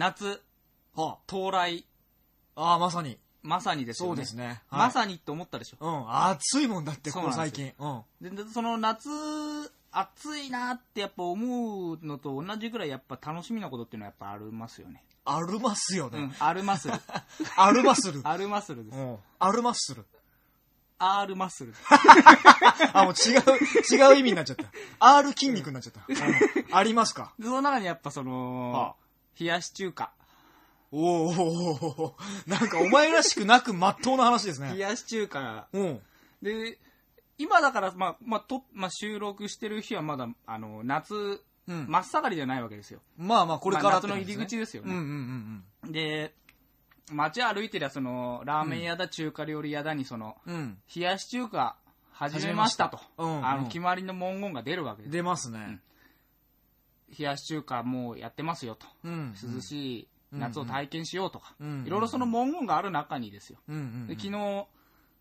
夏、は到来、あ。ああ、まさに。まさにですよね。そうですね。まさにって思ったでしょ。うん。暑いもんだって、ここそうなんです最近。うん。ででその夏、暑いなってやっぱ思うのと同じぐらいやっぱ楽しみなことっていうのはやっぱありますよね。アルマスよねうん。。アルマッスル。アルマスル。アルマッスルです。うん。アルマッスル。アールマッスル。あ、もう違う、違う意味になっちゃった。R 筋肉になっちゃった。うんありますか？でその中にやっぱその、冷やし中華。おーおなんかお前らしくなく真っ当な話ですね。冷やし中華。うん。で、今だから、まあ、まあ、と、まあ、収録してる日はまだ、あの、夏、うん。真っ盛りじゃないわけですよ。まあまあ、これからね夏の入り口ですよね。うんうんうんで、街歩いてりゃ、その、ラーメン屋だ、中華料理屋だに、その、うん。うん。冷やし中華始めましたと。始めましたうんあの、うん決まりの文言が出るわけです。出ますね。冷やし中華もうやってますよと。うん。涼しい夏を体験しようとか。うん。いろいろその文言がある中にですよ。うんうん。で昨日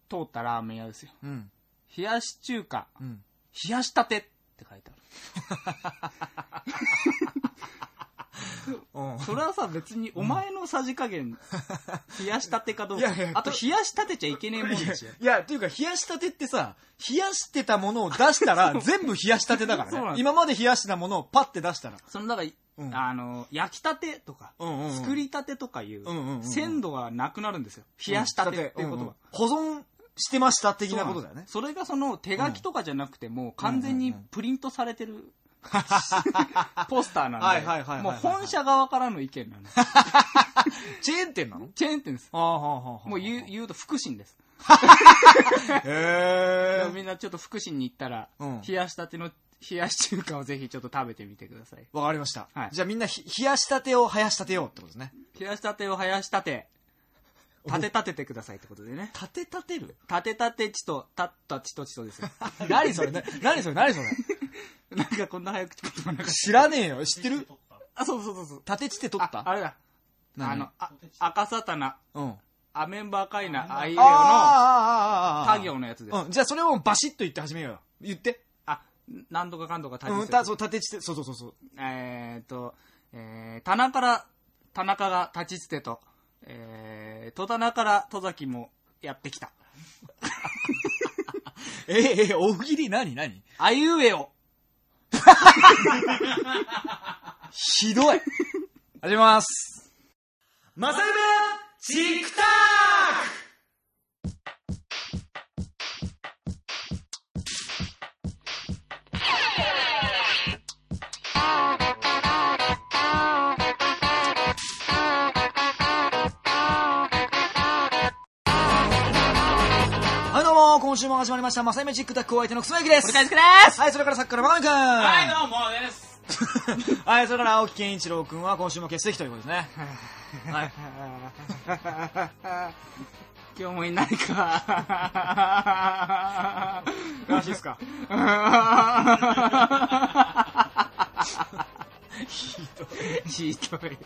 通ったラーメン屋ですよ。うん。冷やし中華、うん。冷やしたてって書いてあ うんる。それはさ、別にお前のさじ加減、冷やしたてかどうかいやいや。あと、冷やしたてちゃいけねえもんですよ。いや、というか、冷やしたてってさ、冷やしてたものを出したら、全部冷やしたてだからね。そうなんです今まで冷やしてたものをパッて出したら。その、だから、うんあの、焼きたてとか、うんうんうん作りたてとかいううんうんうん、鮮度がなくなるんですよ。冷やしたてっていうことは。保存してました的なことだよね。それがその手書きとかじゃなくてもう完全にプリントされてる ポスターなんはいはいはいはいはいで、もう本社側からの意見なの。チェーン店なの？チェーン店です。ああ、はあ、はあ。もう言う言うと福神です。へえ。みんなちょっと福神に行ったら、うん冷やしたての冷やし中華をぜひちょっと食べてみてください。わかりました。はいじゃあみんなひ冷やしたてを生やしたてようってことですね。冷やしたてを生やしたて、立て立ててくださいってことでね。立て立てる？立て立てちと、立ったちとちとですよ。何それ？ね何それ？何それ？なんかこんな早口言葉なんか。知らねえよ。知ってる？あ、そうそうそうそう。立て地って取った？あ、あれだ。何？あの、あ赤さたな、うん。アメンバーカイナ、アイレあオの、ああ他行のやつです。うん。じゃあそれをバシッと言って始めようよ。言って。あ、なんとかかんとか大うん、切た、そう、立て地って、そうそうそうそう。えーっと、えー、棚から、田中が立ち捨てと、えー、戸棚から戸崎もやってきた。えー、えー、大喜利？何？何？あいうえお。ひどい。始めます。マサイブチクタック、今週も始まりました、マサイメチックタックお相手のくすまゆきです。ですはい、それからさっきからバカミくん。はい、どうもです。はい、それから青木健一郎君は今週も欠席ということですね。はい。今日もいないか。らしいですか？ひどい。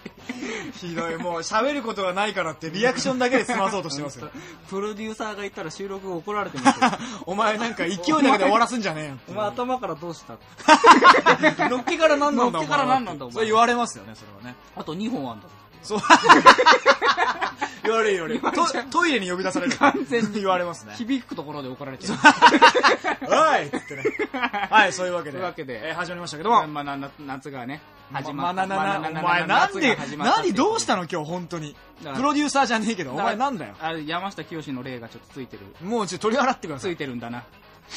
ひどい、もう喋ることがないからってリアクションだけで済まそうとしてますよ。プロデューサーがいたら収録が怒られてますよ。お前なんか勢いだけで終わらすんじゃねえよお前頭からどうしたのっけから何なんだのっけから何なんだお前そう言われますよね、それはね。あと2本あんだ。そう。言われる言われる。トトイレに呼び出される。完全に言われますね。響くところで怒られてる。おいってね。はい、そういうわけで。というわけでえー始まりましたけども。まあ、なな夏がね、始ままっななな、まあお前なんで、何どうしたのの今日本当に？プロデューサーじゃねえけど、お前なんだよ？あれ山下清の例がちょっとついてる。もうちょっと取り払ってくださつい。いてるんだな。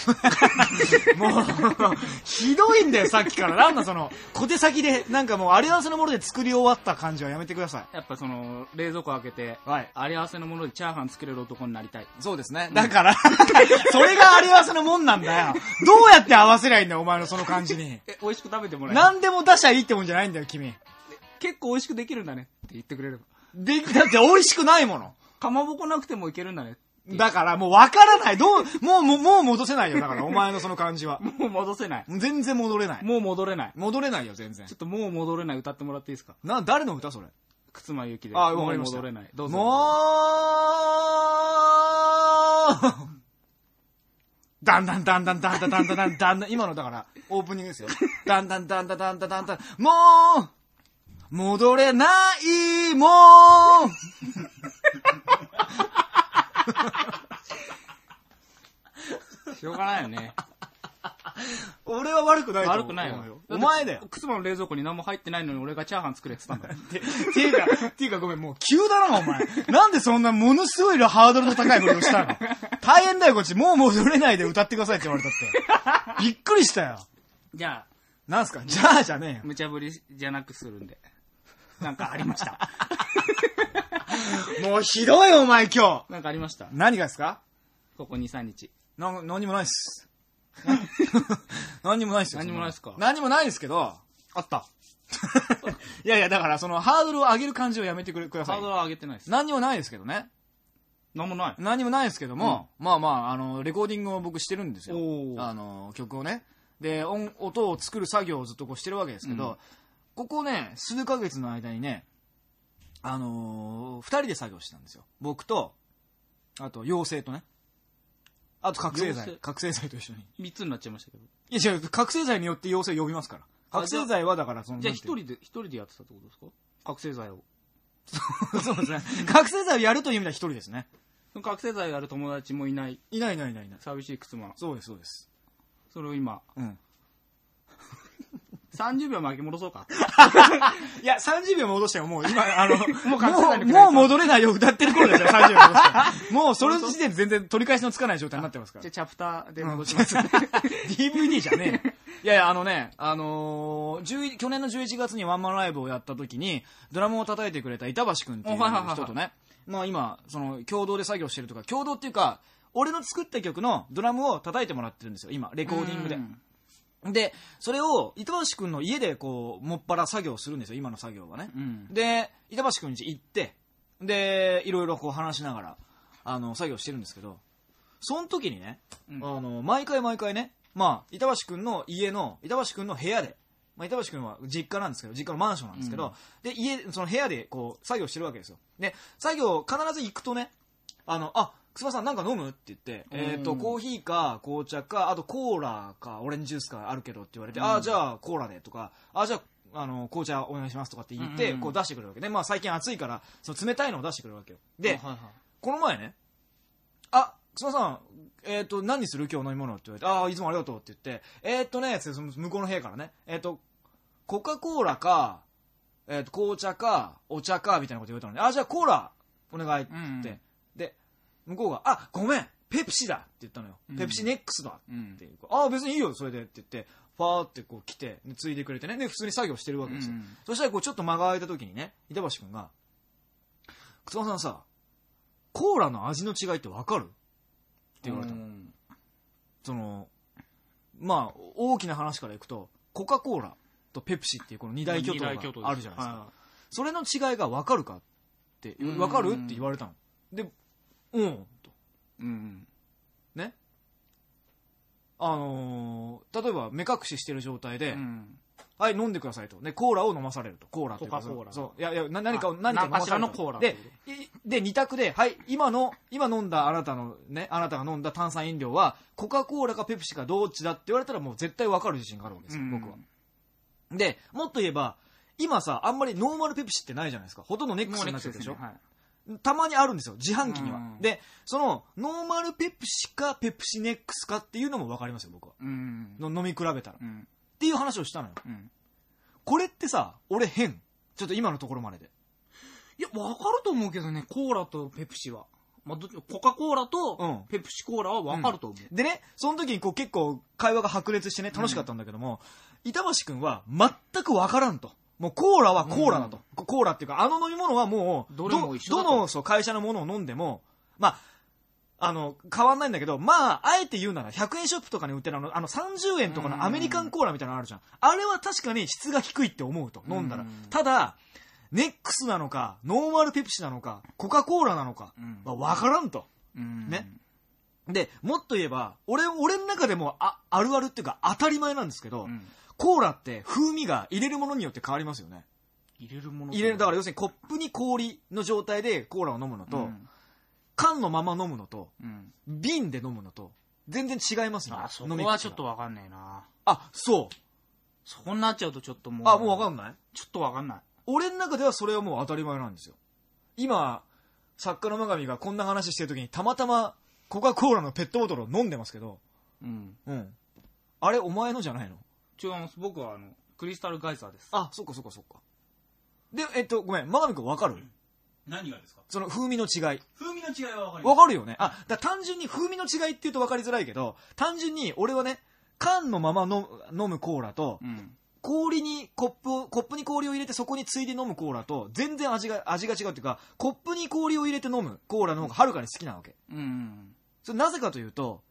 もう、ひどいんだよ、さっきから。なんだその、小手先で、なんかもう、あり合わせのもので作り終わった感じはやめてください。やっぱその、冷蔵庫開けて、はい。あり合わせのものでチャーハン作れる男になりたい。そうですね。だから、それがあり合わせのもんなんだよ。どうやって合わせりゃいいんだよ、お前のその感じに。え、美味しく食べてもらえる？何でも出しゃいいってもんじゃないんだよ、君。結構美味しくできるんだねって言ってくれれば。で、だって美味しくないもの。かまぼこなくてもいけるんだね。だからもう分からない。どう、もう、もう、もう戻せないよ。だから、お前のその感じは。もう戻せない。全然戻れない。もう戻れない。戻れないよ、全然ちょ。っともう戻れない歌ってもらっていいですか？な、誰の歌それ？靴間ゆきで。あわかりました戻れない。どうぞ。もう、だんだんだんだんだんだんだんだんだんだん今のだから、オープニングですよ。だんだんだんだんだんだんだんだん、もう、戻れないもんしょうがないよね。俺は悪くないと思う悪くないよ。お前だよ。くつまの冷蔵庫に何も入ってないのに俺がチャーハン作れって言ったんだよ。っ てっていうか、っていうかごめん、もう急だな、お前。なんでそんなものすごいハードルの高いことをしたの？大変だよ、こっち。もう戻れないで歌ってくださいって言われたって。びっくりしたよ。じゃあ、なんすか？じゃあじゃねえよ。無茶ぶりじゃなくするんで。なんかありました。もうひどいお前今日。なんかありました？何がですか？ここ2、3日。な何にもないっす。何にもないっすよ。何にもないっすか？何にもないですけど、あった。いやいや、だからそのハードルを上げる感じをやめてくれくださいハード。ルは上げてないです。何にもないですけどね。なんもない。何にもないですけども、まあまあ、あの、レコーディングを僕してるんですよ。あの、曲をね。で、音、音を作る作業をずっとこうしてるわけですけど、うんここね、数ヶ月の間にね、あのー二人で作業してたんですよ。僕と、あと、妖精とね。あと、覚醒剤。覚醒剤と一緒に。3つになっちゃいましたけど。いや違う、覚醒剤によって妖精呼びますから。あ覚醒剤はだから、その、じゃあ一人で、一人でやってたってことですか？覚醒剤を。そうですね。覚醒剤をやるという意味では一人ですね。その覚醒剤やる友達もいない、いないいないいないいない。寂しいくつま。そうです、そうです。それを今、うん。30秒巻き戻そうか？いや、30秒戻してももう今、あの、もうもう、もう戻れないよ、歌ってる頃ですよ、30秒戻して。もうそれの時点で全然取り返しのつかない状態になってますからじゃあ。チャプターでうん戻します。DVD じゃねえよ。いやいや、あのね、あのー11去年の11月にワンマンライブをやった時に、ドラムを叩いてくれた板橋くんっていう人とね、まあ今、その、共同で作業してるとか、共同っていうか、俺の作った曲のドラムを叩いてもらってるんですよ、今、レコーディングでう。んで、それを、板橋くんの家でこう、もっぱら作業するんですよ、今の作業はね。うん。で、板橋くん家行って、で、いろいろこう話しながら、あの、作業してるんですけど、その時にね、うんあの、毎回毎回ね、まあ、板橋くんの家の、板橋くんの部屋で、まあ、板橋くんは実家なんですけど、実家のマンションなんですけど、うんで、家、その部屋でこう、作業してるわけですよ。で、作業、必ず行くとね、あの、あ、くすばさんなんか飲む？って言って、えっ、と、うんコーヒーか紅茶か、あとコーラかオレンジジュースかあるけどって言われて、うん。あ、じゃあコーラでとか、あ、じゃあ、あの、紅茶お願いしますとかって言って、うん。こう出してくれるわけ。ね。まあ最近暑いから、その冷たいのを出してくれるわけよ。で、はいはい。この前ね、あ、くすばさん、えっ、と、何にする？今日飲み物って言われて、ああ、いつもありがとうって言って、えっ、とね、その向こうの部屋からね、えっ、と、コカ・コーラか、えっ、と、紅茶か、お茶か、みたいなこと言われたので、あ、じゃあコーラ、お願いって。言って、うん。で、向こうが、あ、ごめん、ペプシだって言ったのよ。うんペプシネックスだうんっていうか、ああ、別にいいよ、それでって言って、ファーってこう来て、でついでくれてね、で、普通に作業してるわけですよ。うんそしたらこうちょっと間が空いた時にね、板橋くんが、草間さんさ、コーラの味の違いってわかる？って言われたの。うんその、まあ、大きな話からいくと、コカ・コーラとペプシっていうこの二大巨頭があるじゃないですか。それの違いがわかるかって、うんわかる？って言われたの。で、うん、と。うん。ね。あのー例えば目隠ししてる状態で、うん。はい、飲んでくださいと。で、コーラを飲まされると。コーラというかコカコーラそう。いやいや、な何かを、あ何か飲まされる何かしらのコーラってでこ、いで、二択で、はい、今の、今飲んだあなたのね、あなたが飲んだ炭酸飲料は、コカ・コーラかペプシかどっちだって言われたらもう絶対わかる自信があるわけですよ、僕は。で、もっと言えば、今さ、あんまりノーマルペプシってないじゃないですか。ほとんどネックスになってるでしょ。はいたまにあるんですよ、自販機には。うんで、その、ノーマルペプシかペプシネックスかっていうのも分かりますよ、僕は。うん。の飲み比べたら。っうん。ていう話をしたのよ。うん。これってさ、俺変。ちょっと今のところまでで。いや、わかると思うけどね、コーラとペプシは。まあ、どコカ・コーラうんとペプシコーラはわかると思う。でね、その時にこう結構会話が白熱してね、楽しかったんだけども、板橋くんは全く分からんと。もうコーラはコーラだと。コーラっていうか、あの飲み物はもう、どれも一緒だとどのそう会社のものを飲んでも、まあ、あの、変わんないんだけど、まあ、あえて言うなら、100円ショップとかに売ってるあの、あの30円とかのアメリカンコーラみたいなのあるじゃん。あれは確かに質が低いって思うと、飲んだらうん。ただ、ネックスなのか、ノーマルペプシなのか、コカ・コーラなのか、うんまあ、わからんと。うんね。で、もっと言えば、俺、俺の中でもあ、あるあるっていうか当たり前なんですけど、うんコーラって風味が入れるものによって変わりますよね。入れるもの入れる、だから要するにコップに氷の状態でコーラを飲むのと、うん缶のまま飲むのと、うん。瓶で飲むのと、全然違いますね。あ、そこはちょっとわかんないな。あ、そう。そこになっちゃうとちょっともう。あ、もうわかんんない？ちょっとわかんない。俺の中ではそれはもう当たり前なんですよ。今、作家の真神がこんな話してる時にたまたまコカ・コーラのペットボトルを飲んでますけど、うん。うん。あれお前のじゃないの？違います。僕はあの、クリスタルガイザーです。あ、そっかそっかそっか。で、えっと、ごめん、真神くんわかる？何がですか？その風味の違い。風味の違いはわかりますわかるよね。あ、だ単純に風味の違いって言うと分かりづらいけど、単純に俺はね、缶のまま飲む飲むコーラと、うん。氷にコップを、コップに氷を入れてそこについで飲むコーラと、全然味が、味が違うっていうか、コップに氷を入れて飲むコーラの方がはるかに好きなわけ。うん。それなぜかというと、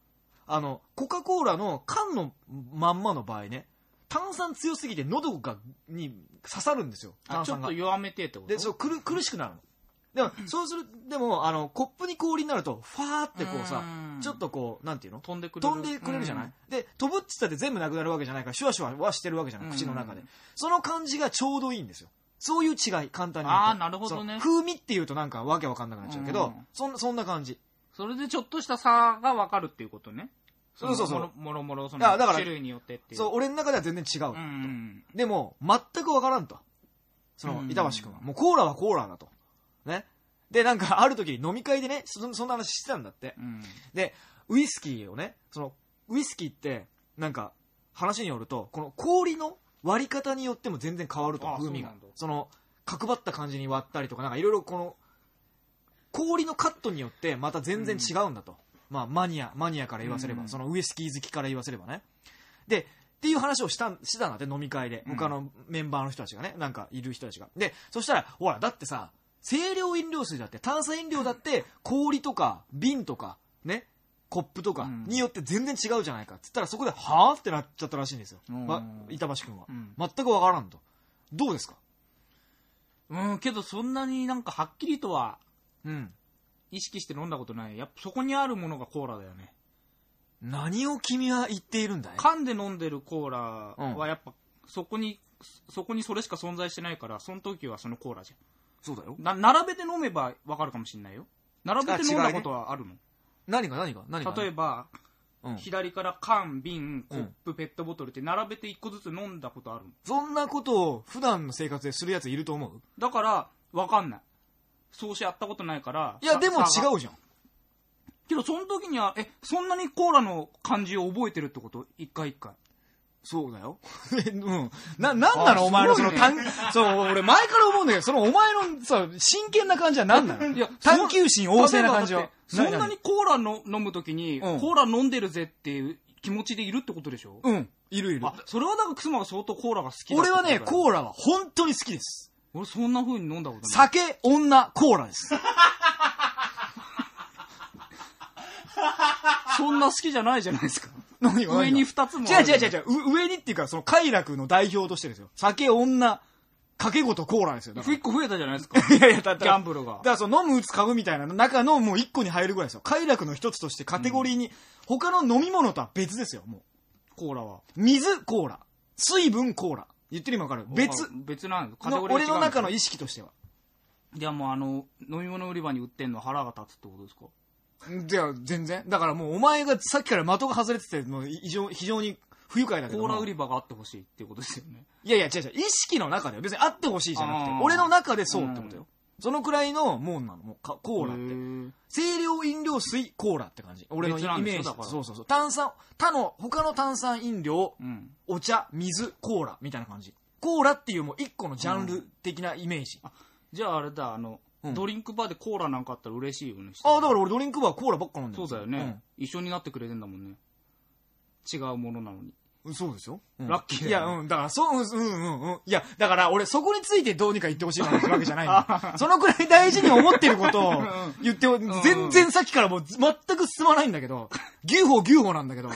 あの、コカ・コーラの缶のまんまの場合ね、炭酸強すぎて喉が、に刺さるんですよ。ちょっと。弱めてってこと？で、そう、苦苦しくなるの。でも、そうする、でも、あの、コップに氷になると、ファーってこうさうん、ちょっとこう、なんていうの？飛んでくれる。飛んでくれるじゃない、で、飛ぶっつったって全部なくなるわけじゃないから、シュワシュワはしてるわけじゃない、口の中でうん。その感じがちょうどいいんですよ。そういう違い、簡単に言うと。あーなるほどねその風味っていうとなんかわけわかんなくなっちゃうけど、うんそんな、そんな感じ。それでちょっとした差が分かるっていうことね。そうそうそうのもろもろそいやだからの種類によってっていう。そう、俺の中では全然違う。うんうん。でも、全くわからんと。その、うん板橋くんは。もうコーラはコーラだと。ね。で、なんか、ある時飲み会でね、そそんな話してたんだって。うん。で、ウイスキーをね、その、ウイスキーって、なんか、話によると、この氷の割り方によっても全然変わると、あ風味がそうなんだ。その、角張った感じに割ったりとか、なんかいろいろこの、氷のカットによってまた全然違うんだと。まあ、マニア、マニアから言わせれば、うんそのウイスキー好きから言わせればね。で、っていう話をしたん、してたんだって、飲み会で。うん他のメンバーの人たちがね、なんかいる人たちが。で、そしたら、ほら、だってさ、清涼飲料水だって、炭酸飲料だって、氷とか、瓶とか、ね、コップとかうんによって全然違うじゃないかっつったら、そこで、はぁってなっちゃったらしいんですよ。うんま、板橋くんは。うん全くわからんと。どうですか？うん、けどそんなになんかはっきりとはうん。意識して飲んだことない。やっぱそこにあるものがコーラだよね。何を君は言っているんだい？缶で飲んでるコーラうんはやっぱそこに、そこにそれしか存在してないから、その時はそのコーラじそうだよ。ゃん。な、並べて飲めばわかるかもしんないよ。並べて飲んだことはあるの、何が何が？何が？例えば、うん。左から缶、瓶、コうんップ、ペットボトルって並べて一個ずつ飲んだことあるのそんなことを普段の生活でするやついると思う？だから、わかんない。そうしやったことないから。いや、でもさ違うじゃん。けど、その時には、え、そんなにコーラの漢字を覚えてるってこと？一回一回。そうだよ。うん。な、なんなの？あお前のその探、そう、俺前から思うんだけど、そのお前のさ、真剣な感じは何なの？いや探求心旺盛な感じは。そんなにコーラの飲む時に、うんコーラ飲んでるぜっていう気持ちでいるってことでしょ、うん。いるいるあ。、それはだからクスマが相当コーラが好きだ俺はね、ーコーラは本当に好きです。俺そんな風に飲んだことない。酒、女、コーラです。そんな好きじゃないじゃないですか。何が上に二つも違う違う違う違う。う上にっていうか、その快楽の代表としてですよ。酒、女、掛け事、コーラですよ。一個増えたじゃないですか。いやいや、だっギたらャンブルがだ。からその飲む、打つ、買うみたいな中のもう一個に入るぐらいですよ。快楽の一つとしてカテゴリーに、他の飲み物とは別ですよ、もコーラは。う。水、コーラ。水分、コーラ。言ってる意味わかる？別別なんです。の俺の中の意識としては。じゃあもうあの、飲み物売り場に売ってんの腹が立つってことですか？じゃあ、全然。だからもうお前がさっきから的が外れてて、もう非常非常に不愉快だけども。コーラ売り場があってほしいっていうことですよね。いやいや、違う違う。意識の中でよ。別にあってほしいじゃなくて。俺の中でそうってことよ。そのくらいのもんなの。もうかコーラって。清涼飲料水コーラって感じ。俺のイ別なんでメージ。だからそうそうそう。炭酸、他の、他の炭酸飲料、うん。お茶、水、コーラみたいな感じ。コーラっていうもう一個のジャンル的なイメージ。あじゃああれだ、あの、うんドリンクバーでコーラなんかあったら嬉しいよね。あ、だから俺ドリンクバーコーラばっか飲んでるそうだよね、一緒になってくれてんだもんね。違うものなのに。うん。そうですよ。うんラッキーだいや、よねうん。だから、そう、うん、うん、うん。いや、だから俺そこについてどうにか言ってほしいわけじゃないんだよそのくらい大事に思ってることを 言って、全然さっきからもう全く進まないんだけど、牛歩牛歩なんだけど、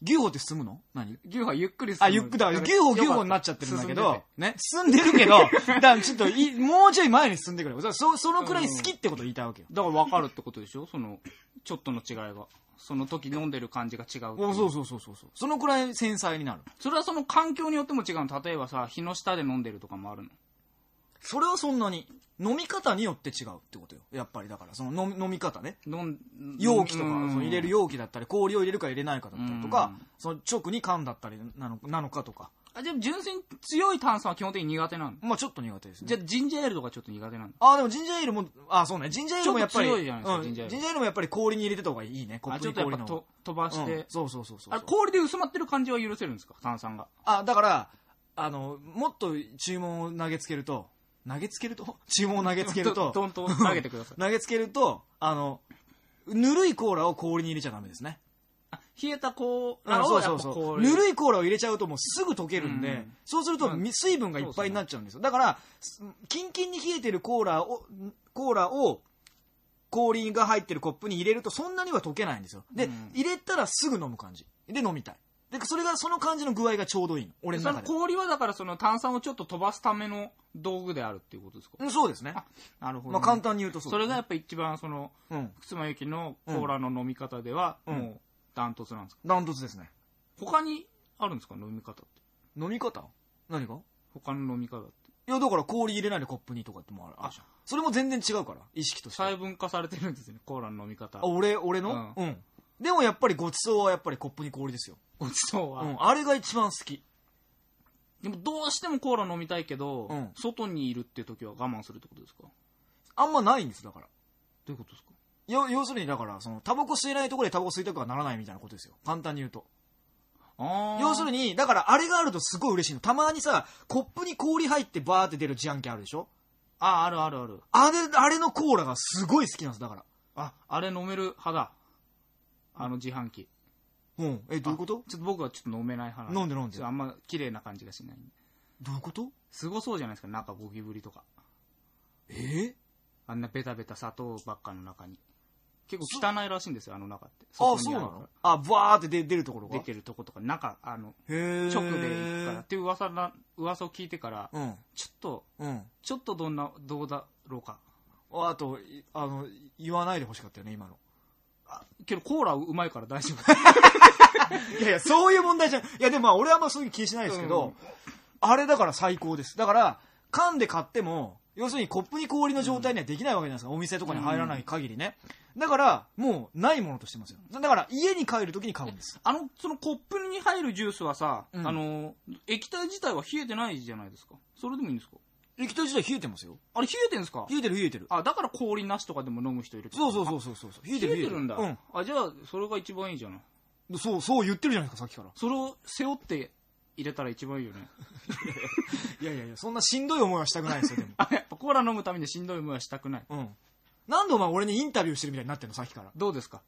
牛歩って進むの？何？牛はゆっくり進むあ、ゆっくりだ。牛歩牛歩になっちゃってるんだけどね？進んでるけど、だからちょっとい、もうちょい前に進んでくれ。そ、そのくらい好きってことを言いたいわけよ。だから分かるってことでしょ？その、ちょっとの違いが。その時飲んでる感じが違うっていおそうそうそうそうそう。そのくらい繊細になる。それはその環境によっても違うの？例えばさ、日の下で飲んでるとかもあるの？それはそんなに。飲み方によって違うってことよ。やっぱりだから、その飲み方ね。容器とか、うんその入れる容器だったり、氷を入れるか入れないかだったりとかうん、その直に缶だったりなのなのかとか。あ、じゃあ純粋に強い炭酸は基本的に苦手なの？まあちょっと苦手ですね。じゃあジンジャーエールとかちょっと苦手なの？あ、でもジンジャーエールも、あ、そうね。ジンジャーエールもやっぱり、強いじゃないですかうんジンジャーエールジンジャーエールもやっぱり氷に入れてた方がいいね。コッあ、プちょっに氷の。とやっぱと飛ばして、うんそうそうそうそう。氷で薄まってる感じは許せるんですか？炭酸が。あ、だから、あの、もっと注文を投げつけると、投げつけると？注文を投げつけると、どんと投げてください。投げつけると、あの、ぬるいコーラを氷に入れちゃダメですね。あ冷えたコーあラをそうそうそう。ぬるいコーラを入れちゃうともうすぐ溶けるんで、うんそうすると水分がいっぱいになっちゃうんですよ。だから、すキンキンに冷えてるコーラを、コーラを氷が入ってるコップに入れるとそんなには溶けないんですよ。で、うん入れたらすぐ飲む感じ。で、飲みたい。で、それが、その感じの具合がちょうどいいの。俺のその中で。氷はだからその炭酸をちょっと飛ばすための道具であるっていうことですか？うんそうですね。なるほど、まあ簡単に言うとそうですれがやっぱ一番その、うん。福妻由紀のコーラの飲み方では、うんもうダントツなんですか、ダントツですね。他にあるんですか？飲み方って。飲み方？何が？他の飲み方って。いや、だから氷入れないでコップにとかってもあるあ。それも全然違うから、意識として。細分化されてるんですよね、コーラの飲み方あ、。俺、俺の、ううん、でもやっぱりごちそうはやっぱりコップに氷ですよ。ごちそうは。うん。あれが一番好き。でもどうしてもコーラ飲みたいけど、うん外にいるって時は我慢するってことですか？どあんまないんです、だから。ういうことですか？よ要するにだから、その、タバコ吸えないところでタバコ吸いたくはならないみたいなことですよ。簡単に言うと。あー要するに、だからあれがあるとすごい嬉しいの。たまにさ、コップに氷入ってバーって出る自販機あるでしょ？あ、あるあるある。あれ、あれのコーラがすごい好きなんです、だから。あ、あれ飲める派だ。あの自販機。うん。え、どういうこと？ちょっと僕はちょっと飲めない派飲んで飲んで？ちょっとあんま綺麗な感じがしない。どういうこと？すごそうじゃないですか、中ゴキブリとか。え？あんなベタベタ砂糖ばっかの中に。結構汚いらしいんですよ、あの中って。あ、外そうなの？あ、バーって出出るところが？出てるとことか、中、あの、へー直で行くからっていう噂な、噂を聞いてから、うん。ちょっと、うん。ちょっとどんな、どうだろうか。あと、いあの、言わないでほしかったよね、今の。けどコーラうまいから大丈夫。いやいや、そういう問題じゃん。いや、でもまあ、俺はあんまそういう気しないですけど、うんあれだから最高です。だから、缶で買っても、要するにコップに氷の状態にはできないわけじゃないですか。お店とかに入らない限りね。だから、もう、ないものとしてますよ。だから、家に帰るときに買うんです。あの、そのコップに入るジュースはさ、うんあの、液体自体は冷えてないじゃないですか。それでもいいんですか？液体自体冷えてますよ。あれ冷えてんですか？冷えてる冷えてる。あ、だから氷なしとかでも飲む人いるそうそうそうそうそう。冷え冷てるえてるんだ。うん。あ、じゃあ、それが一番いいじゃない。そう、そう言ってるじゃないですか、さっきから。それを背負って入れたら一番いいよね。いやいやいや、そんなしんどい思いはしたくないですよ、でも。あ、やっぱコーラ飲むためにしんどい思いはしたくない。うん。なんでお前俺にインタビューしてるみたいになってんの、さっきから。どうですか？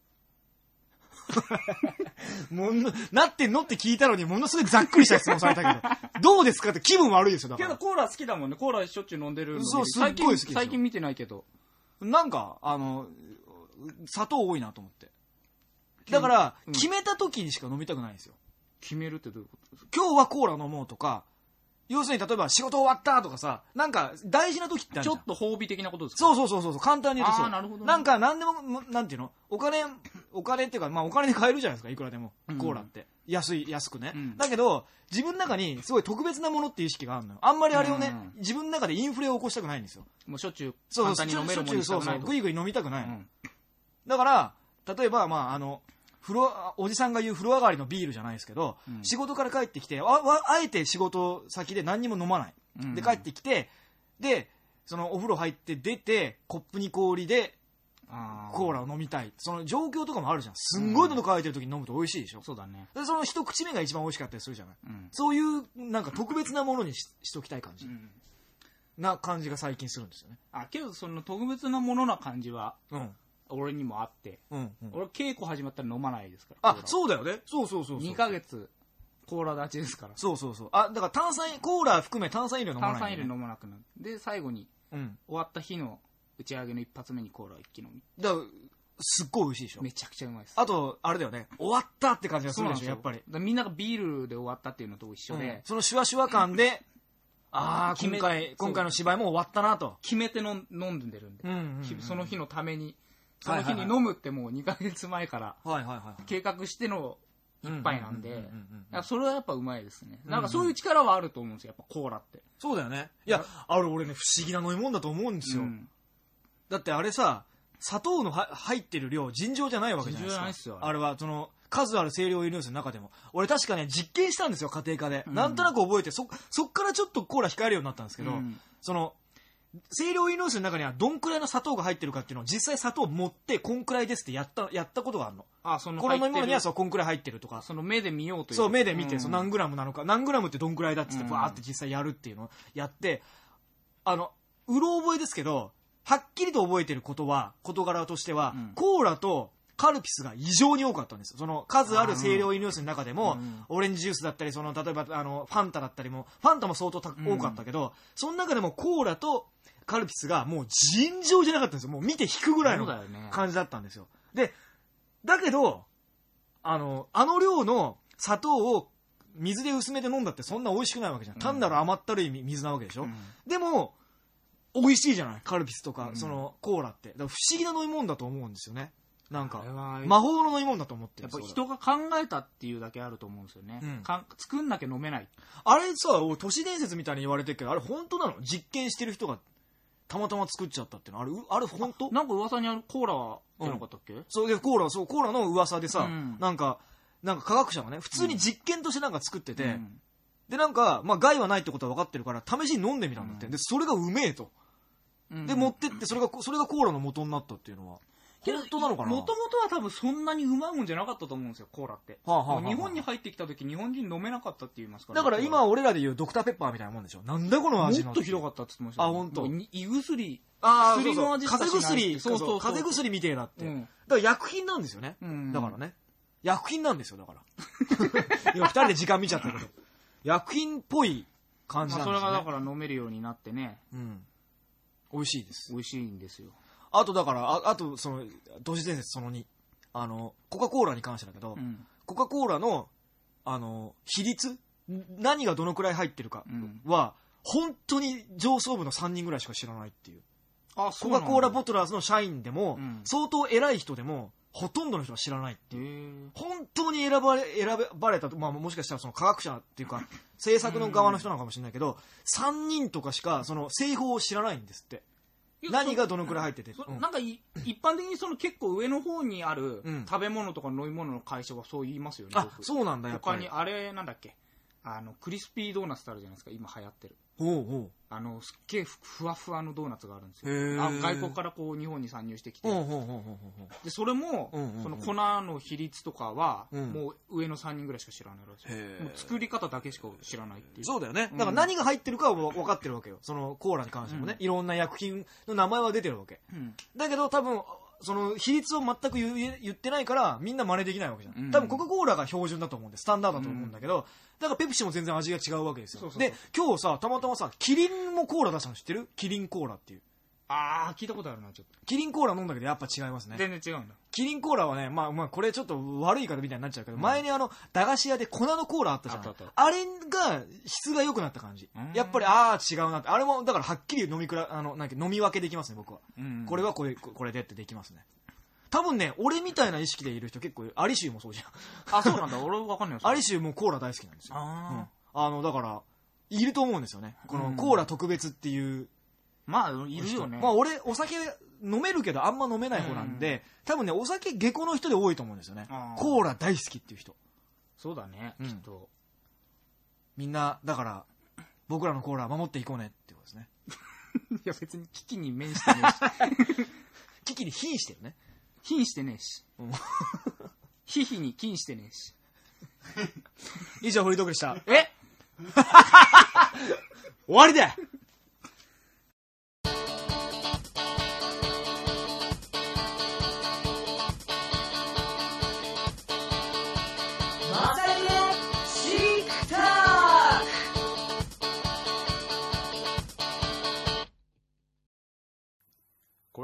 もの、なってんのって聞いたのに、ものすごいざっくりした質問されたけど。どうですかって気分悪いですよ、だから。けどコーラ好きだもんね。コーラしょっちゅう飲んでるのにそうすっごい最近好きですよ最近見てないけど。なんか、あの、砂糖多いなと思って。だから、うん決めた時にしか飲みたくないんですよ。決めるってどういうこと今日はコーラ飲もうとか、要するに例えば仕事終わったとかさ、なんか大事な時ってあるじゃんちょっと褒美的なことですか？そうそうそうそう、簡単に言うとそう。あーなるほどねなんか、なんでも、もなんていうの？お金、お金っていうか、まあお金で買えるじゃないですか、いくらでも。うんコーラって。安い、安くね。うんだけど、自分の中にすごい特別なものっていう意識があるのよ。あんまりあれをね、う自分の中でインフレを起こしたくないんですよ。もうしょっちゅうそうそう、簡単に飲めるものにしそうそう、たくないとぐいぐい飲みたくない。うんだから、例えば、まあ、あの、風呂、おじさんが言う風呂上がりのビールじゃないですけど、うん仕事から帰ってきて、わわあえて仕事先で何にも飲まない。うんで、帰ってきて、で、そのお風呂入って出て、コップに氷であコーラを飲みたい。その状況とかもあるじゃん。すんごい喉乾いてる時に飲むと美味しいでしょ。そうだね。で、その一口目が一番美味しかったりするじゃない。うん。そういう、なんか特別なものにししときたい感じ。うんな感じが最近するんですよね。あ、けどその特別なものな感じは、うん。俺にもあって、うん、うん。俺稽古始まったら飲まないですから。あ、そうだよね。そうそうそうそう。2ヶ月、コーラ立ちですから。そうそうそう。あ、だから炭酸、コーラ含め炭酸飲料飲まない、炭酸入れ飲まなくなる。で、最後に、うん。終わった日の打ち上げの一発目にコーラを一気飲み。だから、すっごい美味しいでしょ。めちゃくちゃうまいです。あと、あれだよね。終わったって感じがするでしょ、そうなんですよ。やっぱりみんながビールで終わったっていうのと一緒うんで、そのシュワシュワ感で、ああ、今回、今回の芝居も終わったなと。決めての飲んでるんで、うんうんうん日その日のために、その日に飲むってもう2ヶ月前から。計画しての一杯なんで、それはやっぱうまいですね。なんかそういう力はあると思うんですよ、やっぱコーラって。そうだよね。いや、あれ俺ね、不思議な飲み物だと思うんですよ。うんだってあれさ、砂糖のは入ってる量、尋常じゃないわけじゃないですか。尋常じゃないっすよあれは、その、数ある清涼飲料水の中でも。俺確かね、実験したんですよ、家庭科で。なんとなく覚えて、そ、そっからちょっとコーラ控えるようになったんですけど、うんその、清涼飲料水の中にはどんくらいの砂糖が入ってるかっていうのを実際砂糖を持ってこんくらいですってやった、やったことがあるの。あ、そのこの飲み物にはそう、こんくらい入ってるとかる。その目で見ようという。そう、目で見て、うんそう何グラムなのか、何グラムってどんくらいだっつって、うんバーって実際やるっていうのをやって、あの、うろ覚えですけど、はっきりと覚えてることは、事柄としては、うんコーラとカルピスが異常に多かったんですよ。その数ある清涼飲料水の中でも、うんオレンジジュースだったり、その、例えば、あの、ファンタだったりも、ファンタも相当多かったけど、その中でもコーラとカルピスがもう尋常じゃなかったんですよ。もう見て引くぐらいの感じだったんですよ。で、だけど、あの、あの量の砂糖を水で薄めて飲んだってそんな美味しくないわけじゃん。単なる甘ったるい水なわけでしょ。うんでも、美味しいじゃない？カルピスとか、うんそのコーラって。不思議な飲み物だと思うんですよね。なんか魔法の飲み物だと思ってやっぱ人が考えたっていうだけあると思うんですよね。うんかん作んなきゃ飲めない。あれさ、おい都市伝説みたいに言われてるけど、あれ本当なの？実験してる人がたまたま作っちゃったっていうの。あれ、うあれ本当？なんか噂にあるコーラはじゃなかったっけ、そうで、コーラ、そう、コーラの噂でさ、うん。なんか、なんか科学者がね、普通に実験としてなんか作ってて、うん。で、なんか、まあ、害はないってことは分かってるから、試しに飲んでみたんだって。うん。で、それがうめえと。うん。で、持ってって、それが、それがコーラの元になったっていうのは。本当なのかな？もともとは多分そんなにうまいもんじゃなかったと思うんですよ、コーラって。はあはあはあ日本に入ってきた時、日本人飲めなかったって言いますから、だから今、俺らで言うドクターペッパーみたいなもんでしょ？なんだこの味の？もっとひどかったって言ってましたよあ本当胃薬。ああ、薬の味風邪薬、そうそうそう風邪薬みてえだって。うんだから薬品なんですよね。うんだからね。薬品なんですよ、だから。今二人で時間見ちゃったけど。薬品っぽい感じまあ、なんですよ、ね。それがだから飲めるようになってね、うん。美味しいです。美味しいんですよ。あとだから、ああとその、都市伝説その2。あの、コカ・コーラに関してだけど、うん。コカ・コーラの、あの、比率ん何がどのくらい入ってるかうんは、本当に上層部の3人ぐらいしか知らないっていう。あ、コカ・コーラボボトラーズの社員でも、うん相当偉い人でも、ほとんどの人は知らない。へー本当に選ばれ、選ばれた、まあもしかしたらその科学者っていうか、制作の側の人なのかもしれないけど、3人とかしかその製法を知らないんですって。何がどのくらい入ってて？そうんなんかい一般的にその結構上の方にあるうん食べ物とか飲み物の会社はそう言いますよね。あそうなんだ、やっぱり他に。あれなんだっけ？あのクリスピードーナツってあるじゃないですか今流行ってるほうほあのすっげえふふわふわのドーナツがあるんですよあ外国からこう日本に参入してきて、う。ほうほうほうほうほうほう。でそれも、その粉の比率とかは、うんもう上の3人ぐらいしか知らないらしいもう作り方だけしか知らないっていうそうだよね。うんだから何が入ってるかは分かってるわけよ。そのコーラに関してもね。うんいろんな薬品の名前は出てるわけ。うんだけど多分、その比率を全く言ってないから、みんな真似できないわけじゃん。うん多分コカ・コーラが標準だと思うんで、スタンダードだと思うんだけど、だからペプシも全然味が違うわけですよ。で、今日さ、たまたまさ、キリンもコーラ出したの知ってる？キリンコーラっていう。ああ聞いたことあるなちょっキリンコーラ飲んだけどやっぱ違いますとね。全然違うんだキリンコーラはね、まあまあこれちょっと悪い方みたいになっちゃうけど、前にあの、駄菓子屋で粉のコーラあったじゃん。あったあっあれが質が良くなった感じうん。やっぱり、ああ、違うなって。あれも、だからはっきり飲みくら、あの、なんか飲み分けできますね、僕は。うんこれはこれ、これでってできますね。多分ね、俺みたいな意識でいる人結構、アリシューもそうじゃん。あそうなんだ俺わかんないよそれアリシューもコーラ大好きなんですよ。うんああの、だから、いると思うんですよね。このうんコーラ特別っていうまあいるよね。まあ俺、お酒飲めるけどあんま飲めない方なんで、多分ね、お酒下戸の人で多いと思うんですよね。コーラ大好きっていう人。そうだね、うん。きっと。みんな、だから、僕らのコーラ守っていこうねってことですね。いや別に危機に面してねえし。危機に瀕してるね。瀕してねえし。うん。ヒヒに瀕してねえし。以上、フリートークでした。え？終わりだ